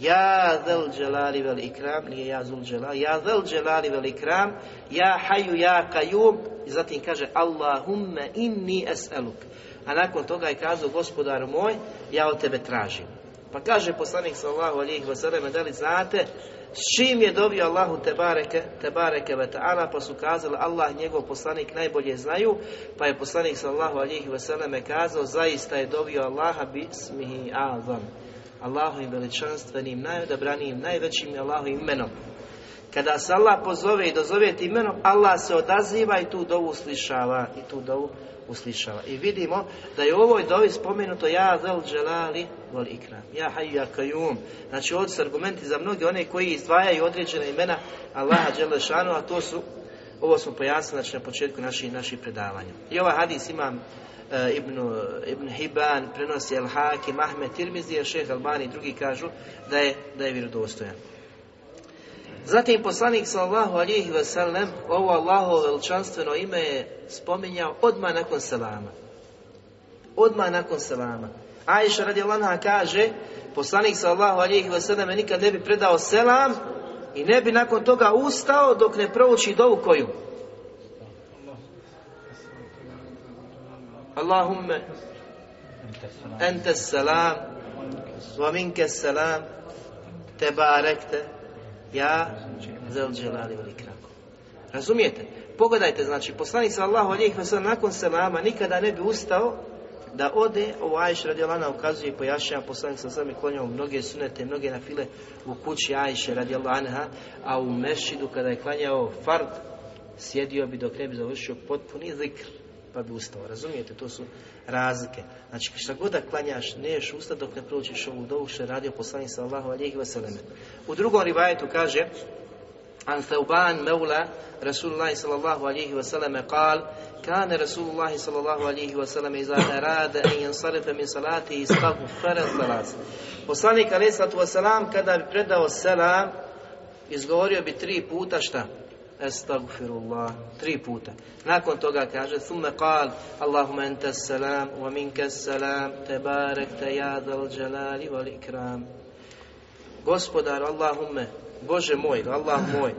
Ja zel dželali vel ikram, nije ja zul dželali, ja zel dželali vel ikram, ja haju ja kajum, i zatim kaže Allahumme inni es'eluk. A nakon toga je kazao gospodar moj, ja od tebe tražim. Pa kaže poslanik sallahu alihi wasallam, da li znate s čim je dobio Allahu te bareke, te bareke ve ta'ala, pa su kazali Allah njegov poslanik najbolje znaju, pa je poslanik sallahu alihi wasallam kazao zaista je dobio Allaha bismihi azam. Allahovim veličanstvenim, najodabranijim, najvećim Allahovim imenom. Kada se Allah pozove i dozove ti imenom, Allah se odaziva i tu dovu uslišava i tu dovu uslišava. I vidimo da je u ovoj dovi spomenuto ja zel dželali vol ikram, ja haju ja kajum. Znači ovdje su argumenti za mnoge one koji izdvajaju određene imena Allaha dželešanu, a to su ovo smo pojasnili znači, na početku naših naših predavanja. I ovaj hadis imam e, Ibn, Ibn Hibban, prenosi El Hakim, Ahmed Tirmizi, Šeh Albani i drugi kažu da je, da je vjerodostojan. Zatim poslanik sallallahu alihi wasallam ovo Allahovo veličanstveno ime je spominjao odmah nakon selama. Odmah nakon selama. Aisha radijallahu anha kaže poslanik sallallahu alihi wasallam nikad ne bi predao selam i ne bi nakon toga ustao dok ne prouči dovu koju. Allahumme ente salam wa minke salam tebarekte ja zel dželali velikram. Razumijete? Pogledajte, znači, poslanik sallahu alijih nakon selama nikada ne bi ustao da ode, ovo Ajš radijalana ukazuje i pojašnjava poslanik sa sami klonjao mnoge sunete, mnoge nafile u kući Ajše radijalana, a u mešhidu kada je klanjao fard, sjedio bi dok ne bi završio potpuni zikr, pa bi ustao. Razumijete? To su razlike. Znači, šta god da klanjaš, neš usta dok ne proučiš ovu dovu što je radio poslanik sallahu alijih wasallam. U drugom rivajetu kaže, عن ثوبان مولى رسول الله صلى الله عليه وسلم قال كان رسول الله صلى الله عليه وسلم إذا أراد أن ينصرف من صلاته استغفر ثلاث Poslanik alaih sallatu wasalam kada bi predao selam izgovorio bi tri puta šta? Estagfirullah. Tri puta. Nakon toga kaže Thumme qal Allahumma enta salam wa minka salam tebarek te jadal jalali wal ikram Gospodar Allahumme Bože moj, Allah moj,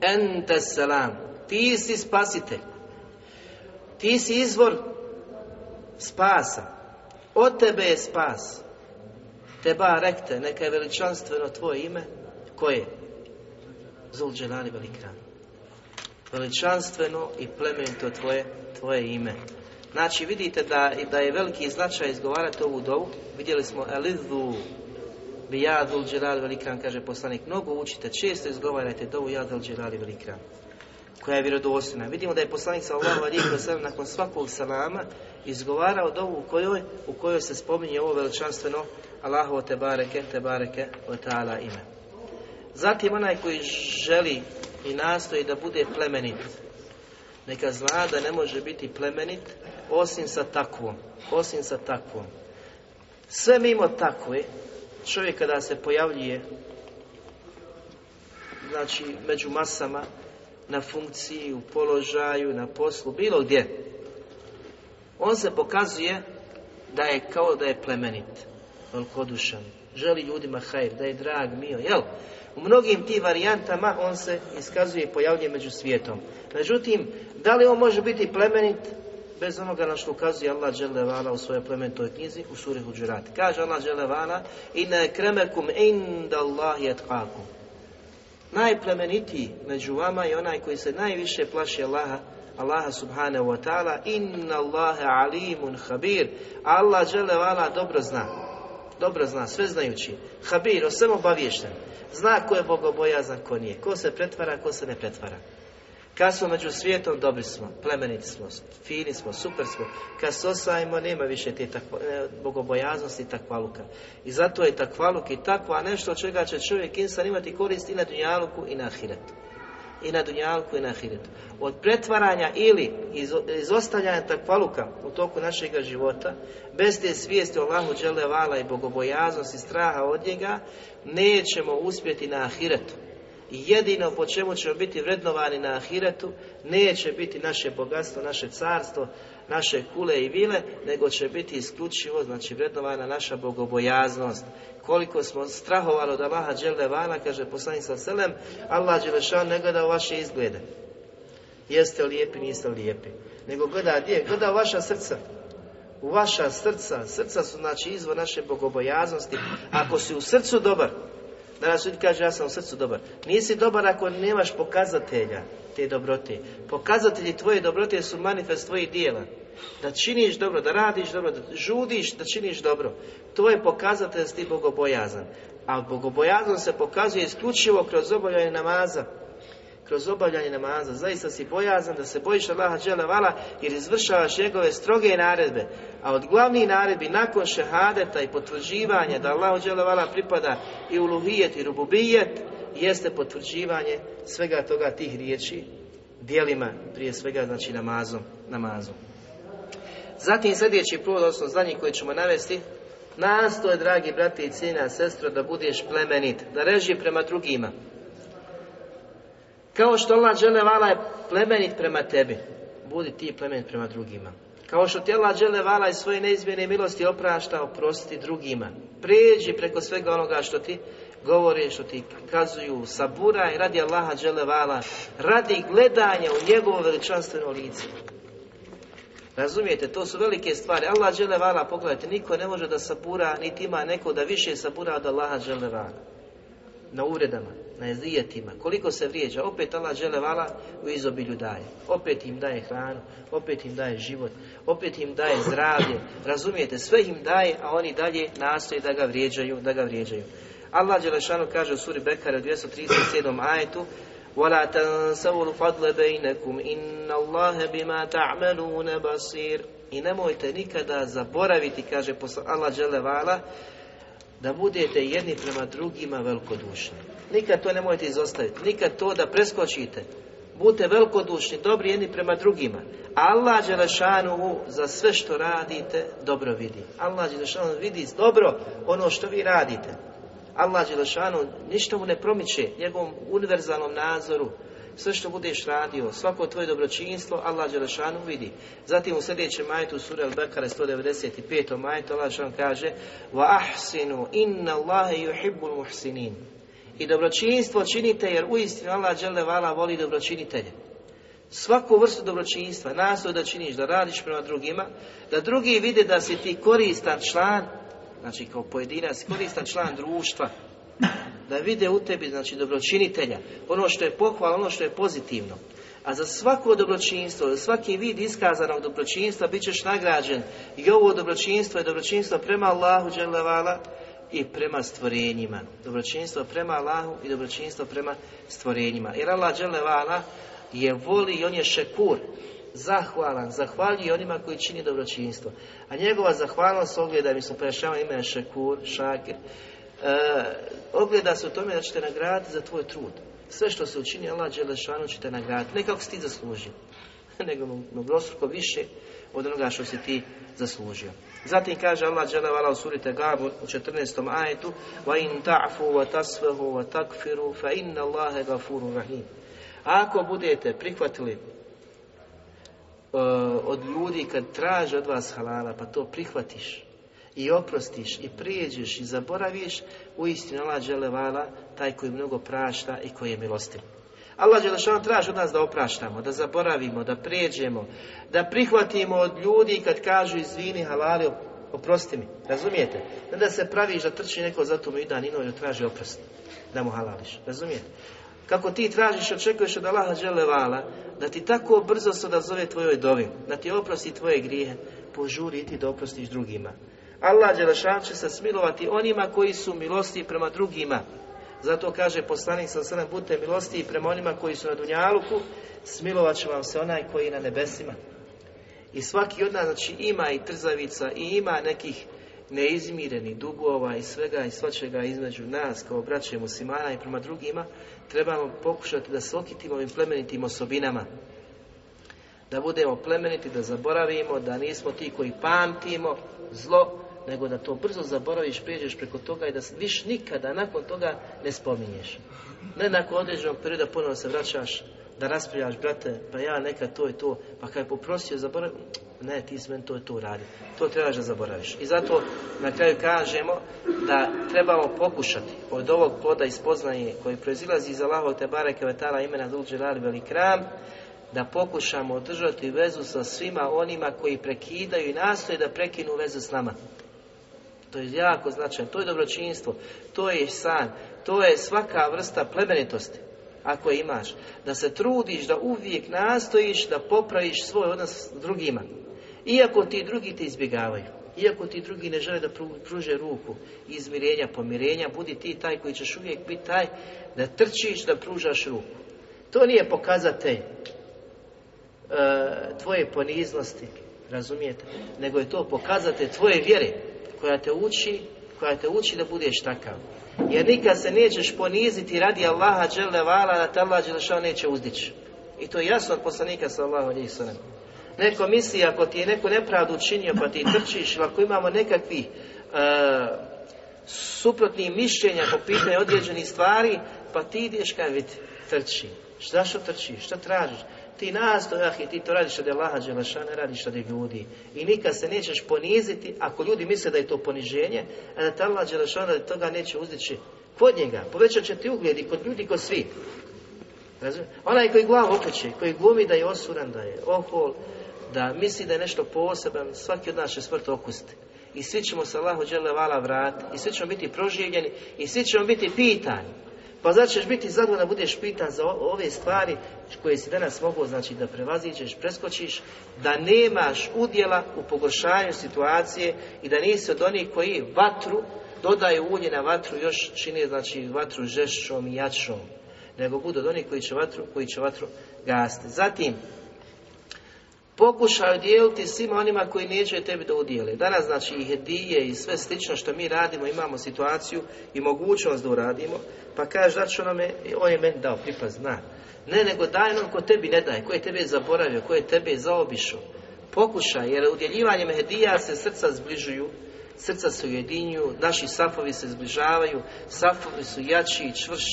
ente selam, ti si spasitelj, ti si izvor spasa, od tebe je spas, teba rekte, neka je veličanstveno tvoje ime, koje? Zul dželali velikran. Veličanstveno i plemenito tvoje, tvoje ime. Znači vidite da, da je veliki značaj izgovarati ovu dovu. Vidjeli smo elidhu Vi jadul dželali velikran, kaže poslanik, mnogo učite, često izgovarajte dovu jadul dželali velikran koja je vjerodostojna. Vidimo da je poslanik sallallahu alejhi ve nakon svakog salama izgovarao dovu u kojoj u kojoj se spominje ovo veličanstveno Allahu te bareke te bareke ve taala ime. Zatim onaj koji želi i nastoji da bude plemenit, neka zna da ne može biti plemenit osim sa takvom, osim sa takvom. Sve mimo takve, čovjek kada se pojavljuje znači među masama, na funkciji, u položaju, na poslu, bilo gdje, on se pokazuje da je kao da je plemenit, velikodušan, želi ljudima hajr, da je drag, mio, jel? U mnogim tim varijantama on se iskazuje i pojavljuje među svijetom. Međutim, da li on može biti plemenit bez onoga na što ukazuje Allah Đelevala u svojoj plemenitoj knjizi u suri Huđurat. Kaže Allah Đelevala Inne kremekum inda etkakum. Najplemenitiji među vama je onaj koji se najviše plaši Allaha Allaha subhanahu wa ta'ala inna Allahe alimun habir Allah Đelevala dobro zna dobro zna, sve znajući habir, o svem obavješten zna ko je bogobojazan, ko nije ko se pretvara, ko se ne pretvara kad smo među svijetom, dobri smo, plemeniti smo, fini smo, super smo. Kad se osajemo, nema više te takva, e, bogobojaznosti i takvaluka. I zato je takvaluk i takva nešto od čega će čovjek insan imati korist i na dunjaluku i na ahiretu. I na dunjalku i na ahiretu. Od pretvaranja ili iz, izostavljanja takvaluka u toku našega života, bez te svijesti o Allahu dželevala i bogobojaznosti, straha od njega, nećemo uspjeti na ahiretu jedino po čemu ćemo biti vrednovani na ahiretu neće biti naše bogatstvo, naše carstvo, naše kule i vile, nego će biti isključivo, znači vrednovana naša bogobojaznost. Koliko smo strahovali od Allaha Đelevana, kaže poslanik sa selem, Allah Đelešan ne gleda u vaše izglede. Jeste lijepi, niste lijepi. Nego gleda gdje? Gleda u vaša srca. U vaša srca. Srca su znači izvor naše bogobojaznosti. Ako si u srcu dobar, Danas ljudi kaže ja sam u srcu dobar. Nisi dobar ako nemaš pokazatelja te dobrote. Pokazatelji tvoje dobrote su manifest tvojih dijela. Da činiš dobro, da radiš dobro, da žudiš, da činiš dobro. To je pokazatelj da si ti bogobojazan. A bogobojazan se pokazuje isključivo kroz obavljanje namaza kroz obavljanje namaza. Zaista si bojazan da se bojiš Allaha vala jer izvršavaš njegove stroge naredbe. A od glavnih naredbi nakon šehadeta i potvrđivanja da Allahu vala pripada i uluhijet i rububijet jeste potvrđivanje svega toga tih riječi dijelima prije svega znači namazom. namazom. Zatim sljedeći provod, odnosno zadnji koji ćemo navesti, nastoje, dragi brati i cijena sestro, da budeš plemenit, da reži prema drugima, kao što Allah vala je plemenit prema tebi, budi ti plemenit prema drugima. Kao što ti Allah vala i svoje neizmjene milosti oprašta, oprosti drugima. Prijeđi preko svega onoga što ti govore, što ti kazuju, i radi Allaha vala, radi gledanja u njegovo veličanstveno lice. Razumijete, to su velike stvari. Allah vala, pogledajte, niko ne može da sabura, niti ima neko da više sabura od Allaha vala na uvredama, na ezijetima, koliko se vrijeđa, opet Allah vala u izobilju daje. Opet im daje hranu, opet im daje život, opet im daje zdravlje. Razumijete, sve im daje, a oni dalje nastoje da ga vrijeđaju, da ga vrijeđaju. Allah Đelešanu kaže u suri Bekara 237. ajetu وَلَا تَنْسَوُوا الْفَضْلَ بَيْنَكُمْ إِنَّ اللَّهَ بِمَا تَعْمَلُونَ بَصِيرٌ I nemojte nikada zaboraviti, kaže Allah vala da budete jedni prema drugima velikodušni. Nikad to nemojte izostaviti, nikad to da preskočite. Budite velikodušni, dobri jedni prema drugima. Allah Đelešanuhu za sve što radite dobro vidi. Allah Đelešanuhu vidi dobro ono što vi radite. Allah Đelešanu ništa mu ne promiče njegovom univerzalnom nadzoru sve što budeš radio, svako tvoje dobročinstvo, Allah Đelešanu vidi. Zatim u sljedećem majetu sura Al-Bekare 195. majetu Allah Đelešanu kaže Wa ahsinu inna yuhibbul muhsinin. I dobročinstvo činite jer uistinu Allah Đelevala voli dobročinitelje. Svaku vrstu dobročinstva nastoj da činiš, da radiš prema drugima, da drugi vide da si ti koristan član, znači kao pojedinac, koristan član društva, da vide u tebi, znači dobročinitelja, ono što je pohvala, ono što je pozitivno. A za svako dobročinstvo, za svaki vid iskazanog dobročinstva bit ćeš nagrađen. I ovo dobročinstvo je dobročinstvo prema Allahu dželevala i prema stvorenjima. Dobročinstvo prema Allahu i dobročinstvo prema stvorenjima. Jer Allah dželevala je voli i on je šekur, zahvalan, zahvaljuje onima koji čini dobročinstvo. A njegova zahvalnost ogleda, mi smo pojašnjavali ime šekur, šakir, e, ogleda se u tome da ćete nagraditi za tvoj trud. Sve što se učini Allah Đelešanu će te nagraditi. Ne kako si ti zaslužio, [LAUGHS] nego mnogostruko više od onoga što si ti zaslužio. Zatim kaže Allah dželle u suri Tagabun u 14. ajetu: "Wa in ta'fu wa tasfahu wa takfiru fa inna Allaha ghafurur rahim." Ako budete prihvatili uh, od ljudi kad traže od vas halala, pa to prihvatiš i oprostiš i prijeđeš i zaboraviš, uistinu Allah dželevala taj koji mnogo prašta i koji je milostiv. Allah Đelešan traži od nas da opraštamo, da zaboravimo, da prijeđemo, da prihvatimo od ljudi kad kažu izvini halali, oprosti mi. Razumijete? Ne da se praviš da trči neko zato mu i dan ino da traži oprost, da mu halališ. Razumijete? Kako ti tražiš, očekuješ od Allaha Đelevala, da ti tako brzo se odazove tvojoj dovi, da ti oprosti tvoje grijehe, požuri i ti da oprostiš drugima. Allah Đelešan će se smilovati onima koji su milosti prema drugima. Zato kaže poslanik sa srnem, budite milosti prema onima koji su na Dunjaluku, smilovat će vam se onaj koji je na nebesima. I svaki od nas znači, ima i trzavica i ima nekih neizmirenih dugova i svega i svačega između nas kao braće muslimana i prema drugima, trebamo pokušati da se okitimo ovim plemenitim osobinama. Da budemo plemeniti, da zaboravimo, da nismo ti koji pamtimo zlo, nego da to brzo zaboraviš, prijeđeš preko toga i da viš nikada nakon toga ne spominješ. Ne nakon određenog perioda ponovno se vraćaš da raspravljaš, brate, pa ja nekad to i to, pa kad je poprosio zaboravi, ne, ti si to i to uradi. To trebaš da zaboraviš. I zato na kraju kažemo da trebamo pokušati od ovog ploda ispoznanje koji proizilazi iz Allahovog te bareke imena Dul Dželali Velikram, da pokušamo održati vezu sa svima onima koji prekidaju i nastoje da prekinu vezu s nama. To je jako značajno, to je dobročinstvo, to je san, to je svaka vrsta plemenitosti ako je imaš, da se trudiš, da uvijek nastojiš da popraviš svoj odnos s drugima. Iako ti drugi te izbjegavaju, iako ti drugi ne žele da pruže ruku izmirenja, pomirenja, budi ti taj koji ćeš uvijek biti taj da trčiš, da pružaš ruku. To nije pokazatelj e, tvoje poniznosti, razumijete, nego je to pokazatelj tvoje vjere koja te uči, koja te uči da budeš takav. Jer nikad se nećeš poniziti radi Allaha dželle vala da te Allah dželešao neće uzdići. I to je jasno od poslanika sallallahu alejhi ve Neko misli ako ti je neko nepravdu učinio pa ti trčiš ako imamo nekakvih uh, suprotnih mišljenja po pitanju određenih stvari pa ti ideš kaj vidi trči. Zašto trčiš? Šta tražiš? Ti nastojah i ti to radiš od Allaha ne radiš od ljudi. I nikad se nećeš poniziti ako ljudi misle da je to poniženje, a da te Allah Đelešana toga neće uzdići kod njega. Povećat će ti ugled i kod ljudi, kod svih. Onaj koji glavu okreće, koji glumi da je osuran, da je ohol, da misli da je nešto poseban, svaki od nas će smrt okusiti. I svi ćemo se Allahu vala vratiti, i svi ćemo biti proživljeni, i svi ćemo biti pitani. Pa znači ćeš biti zadovoljan da budeš pitan za ove stvari koje si danas mogu znači da prevaziđeš, preskočiš, da nemaš udjela u pogoršanju situacije i da nisi od onih koji vatru dodaju ulje na vatru još čini znači vatru žešćom i jačom, nego budu od onih koji će vatru, koji će vatru gasti. Zatim, pokušaju dijeliti svima onima koji neće tebi da udijeli. Danas znači i hedije i sve slično što mi radimo, imamo situaciju i mogućnost da uradimo, pa kaže da će onome, on je meni dao, pripaz, zna. Ne, nego daj onom ko tebi ne daje, ko je tebe zaboravio, ko je tebe zaobišao. Pokušaj, jer udjeljivanjem hedija se srca zbližuju, srca se ujedinjuju, naši safovi se zbližavaju, safovi su jači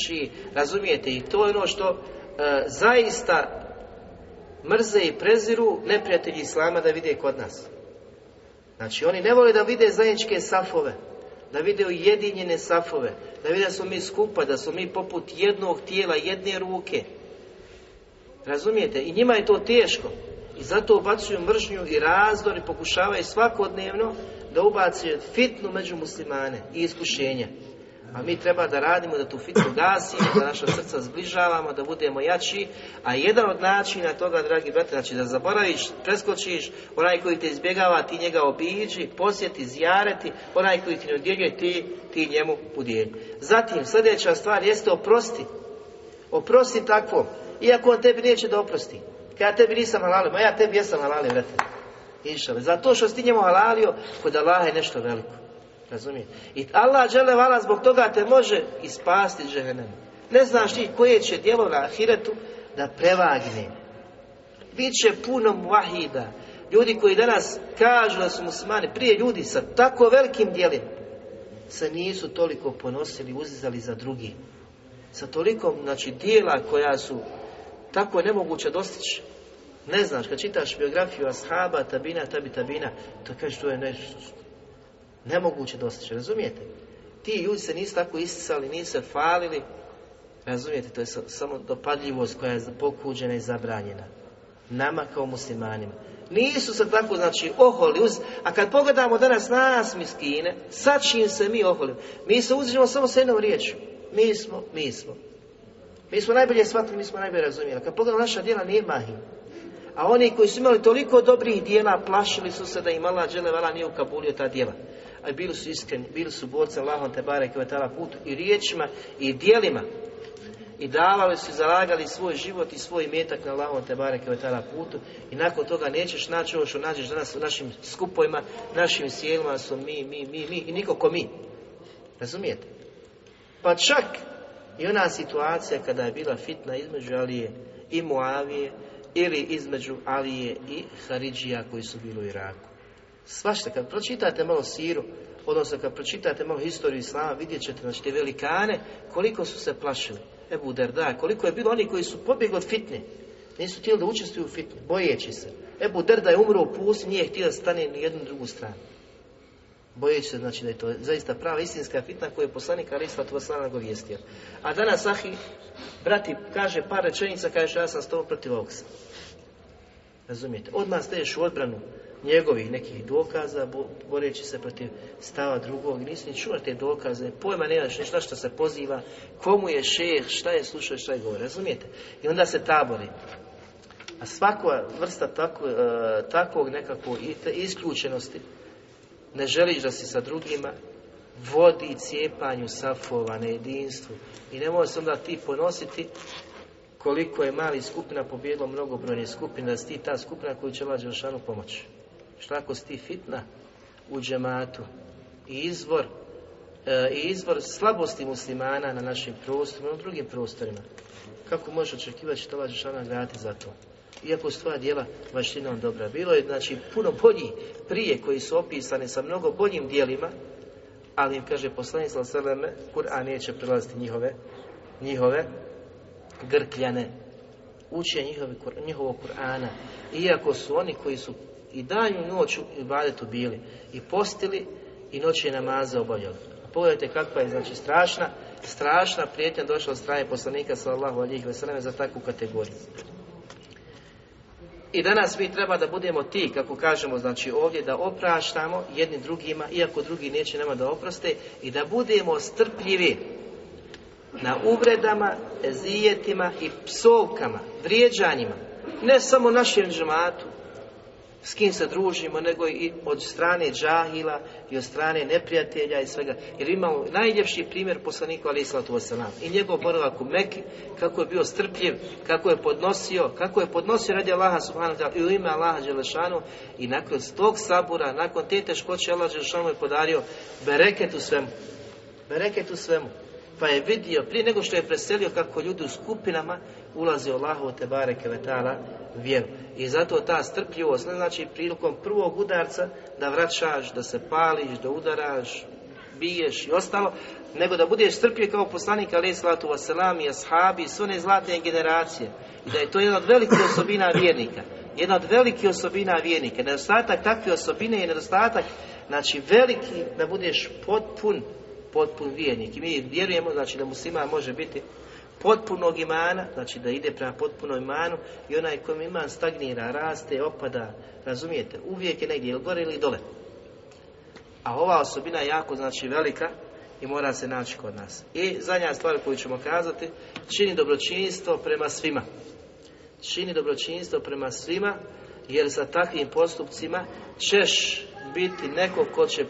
i razumijete? I to je ono što e, zaista mrze i preziru neprijatelji Islama da vide kod nas. Znači, oni ne vole da vide zajedničke safove, da vide ujedinjene safove, da vide da smo mi skupa, da smo mi poput jednog tijela, jedne ruke. Razumijete? I njima je to teško. I zato ubacuju mržnju i razdor i pokušavaju svakodnevno da ubacuju fitnu među muslimane i iskušenja. A mi treba da radimo, da tu fitnu gasimo, da naša srca zbližavamo, da budemo jači. A jedan od načina toga, dragi brate, znači da zaboraviš, preskočiš, onaj koji te izbjegava, ti njega obiđi, posjeti, zjareti, onaj koji ti ne ti, ti njemu udjelji. Zatim, sljedeća stvar jeste oprosti. Oprosti takvom, iako on tebi neće da oprosti. Ja tebi nisam halalio, ma ja tebi jesam halalio, brate. Išale. Zato što si ti njemu halalio, kod Allaha je nešto veliko. Razumije? I Allah žele vala zbog toga te može ispasti džehennem. Ne znaš ti koje će djelo na ahiretu da prevagne. Biće puno muahida. Ljudi koji danas kažu da su muslimani, prije ljudi sa tako velikim djelima, se nisu toliko ponosili, uzizali za drugi. Sa toliko, znači, dijela koja su tako nemoguće dostići. Ne znaš, kad čitaš biografiju ashaba, tabina, tabi, tabina, to kažeš, to je nešto nemoguće dostići, razumijete? Ti ljudi se nisu tako isticali, nisu se falili, razumijete, to je samo dopadljivost koja je pokuđena i zabranjena. Nama kao muslimanima. Nisu se tako, znači, oholi uz... A kad pogledamo danas nas miskine, sad čim se mi oholimo, mi se uzimamo samo s jednom riječju. Mi smo, mi smo. Mi smo najbolje shvatili, mi smo najbolje razumijeli. Kad pogledamo naša djela, nema ih. A oni koji su imali toliko dobrih dijela, plašili su se da im Allah dželevala nije ukabulio ta dijela. A bili su iskreni, bili su borci Allahom te barek putu i riječima i dijelima. I davali su i zalagali svoj život i svoj metak na Allahom te barek putu. I nakon toga nećeš naći ovo što nađeš danas u našim skupovima, našim sjelima su mi, mi, mi, mi i niko ko mi. Razumijete? Pa čak i ona situacija kada je bila fitna između Alije i Muavije ili između Alije i Haridžija koji su bili u Iraku. Svašta, kad pročitate malo siru, odnosno kad pročitate malo historiju Islama, vidjet ćete, znači te velikane, koliko su se plašili. Ebu Derda, koliko je bilo oni koji su pobjegli od fitne. Nisu htjeli da učestvuju u fitne, bojeći se. Ebu Derda je umro u pusti, nije htio da stane ni jednu drugu stranu. Bojeći se, znači da je to zaista prava istinska fitna koju je poslanik Arisla Tvosana nagovijestio. A danas Ahi, brati, kaže par rečenica, kaže ja sam s tobom protiv ovog Razumijete? Odmah staješ u odbranu njegovih nekih dokaza, boreći se protiv stava drugog, nisi ni čuo te dokaze, pojma nemaš ništa što se poziva, komu je šeh, šta je slušao, šta je govori, razumijete? I onda se tabori. A svaka vrsta tako, uh, takvog nekakvog isključenosti, ne želiš da si sa drugima, vodi cijepanju safova na jedinstvu. I ne može se onda ti ponositi koliko je mali skupina pobjedilo mnogobrojnih skupina, da si ti ta skupina koju će Allah Đelšanu pomoći. Šta ako si fitna u džematu i izvor e, i izvor slabosti muslimana na našim prostorima, na drugim prostorima. Kako možeš očekivati što Allah Đelšana grati za to? Iako su tvoja djela vaštinom dobra. Bilo je, znači, puno bolji prije koji su opisani sa mnogo boljim dijelima, ali im kaže poslanik sallallahu Kur'an neće prelaziti njihove njihove grkljane uče njihove, njihovog Kur'ana iako su oni koji su i danju noću i badetu bili i postili i noći namaze obavljali. Pogledajte kakva je znači strašna, strašna prijetnja došla od strane poslanika sallallahu alihi wasallam za takvu kategoriju. I danas mi treba da budemo ti, kako kažemo znači ovdje, da opraštamo jedni drugima, iako drugi neće nama da oproste, i da budemo strpljivi na uvredama, ezijetima i psovkama, vrijeđanjima, ne samo našem džematu, s kim se družimo, nego i od strane džahila i od strane neprijatelja i svega. Jer imamo najljepši primjer poslanika ali islatu wasalam. I njegov boravak u Meki, kako je bio strpljiv, kako je podnosio, kako je podnosio radi Allaha subhanahu i u ime Allaha Đelešanu i nakon tog sabura, nakon te teškoće Allah Đelešanu je podario bereket u svemu. Bereket u svemu pa je vidio prije nego što je preselio kako ljudi u skupinama ulaze u Allahu te bareke vetala vjeru. I zato ta strpljivost ne znači prilikom prvog udarca da vraćaš, da se pališ, da udaraš, biješ i ostalo, nego da budeš strpljiv kao poslanik alaih salatu wasalam i ashabi i sve one zlatne generacije. I da je to jedna od velikih osobina vjernika. Jedna od velikih osobina vjernika. Nedostatak takve osobine je nedostatak, znači veliki da budeš potpun potpun vijenik. I mi vjerujemo znači da musliman može biti potpunog imana, znači da ide prema potpunom imanu i onaj kojem iman stagnira, raste, opada, razumijete, uvijek je negdje ili gore ili dole. A ova osobina je jako znači velika i mora se naći kod nas. I zadnja stvar koju ćemo kazati, čini dobročinstvo prema svima. Čini dobročinstvo prema svima, jer sa takvim postupcima ćeš biti neko ko će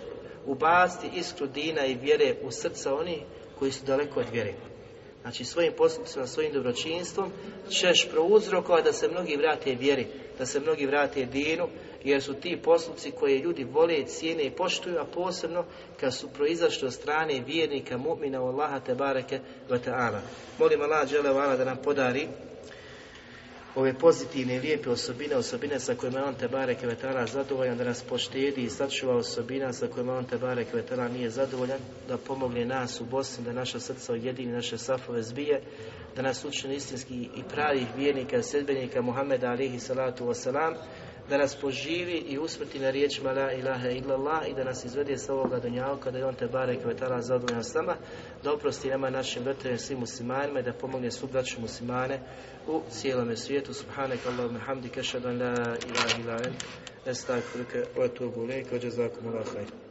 ubaciti iskru dina i vjere u srca oni koji su daleko od vjere. Znači svojim postupcima, svojim dobročinstvom ćeš prouzrokovati da se mnogi vrate vjeri, da se mnogi vrate dinu, jer su ti postupci koje ljudi vole, cijene i poštuju, a posebno kad su proizašli od strane vjernika, mu'mina, Allaha, te bareke, ta'ala. Molim Allah, žele da nam podari ove pozitivne i lijepe osobine, osobine sa kojima on te bareke vetala zadovoljan, da nas poštedi i sačuva osobina sa kojima on te bareke vetala nije zadovoljan, da pomogne nas u Bosni, da naša srca ujedini, naše safove zbije, da nas učini istinski i pravih vjernika i sedbenika Muhammeda alihi salatu wasalam, da nas poživi i usmrti na riječima la ilaha illallah i da nas izvede sa ovoga dunjavka, da je on te barek vetala zadovoljan s nama, da oprosti nama našim vrtenim svim muslimanima i da pomogne svu braću muslimane u cijelome svijetu. Subhanak Allahumma hamdika, šadan la ilaha illa ent, estagfiruke, wa atubu ilaik, wa jazakumullahu khair.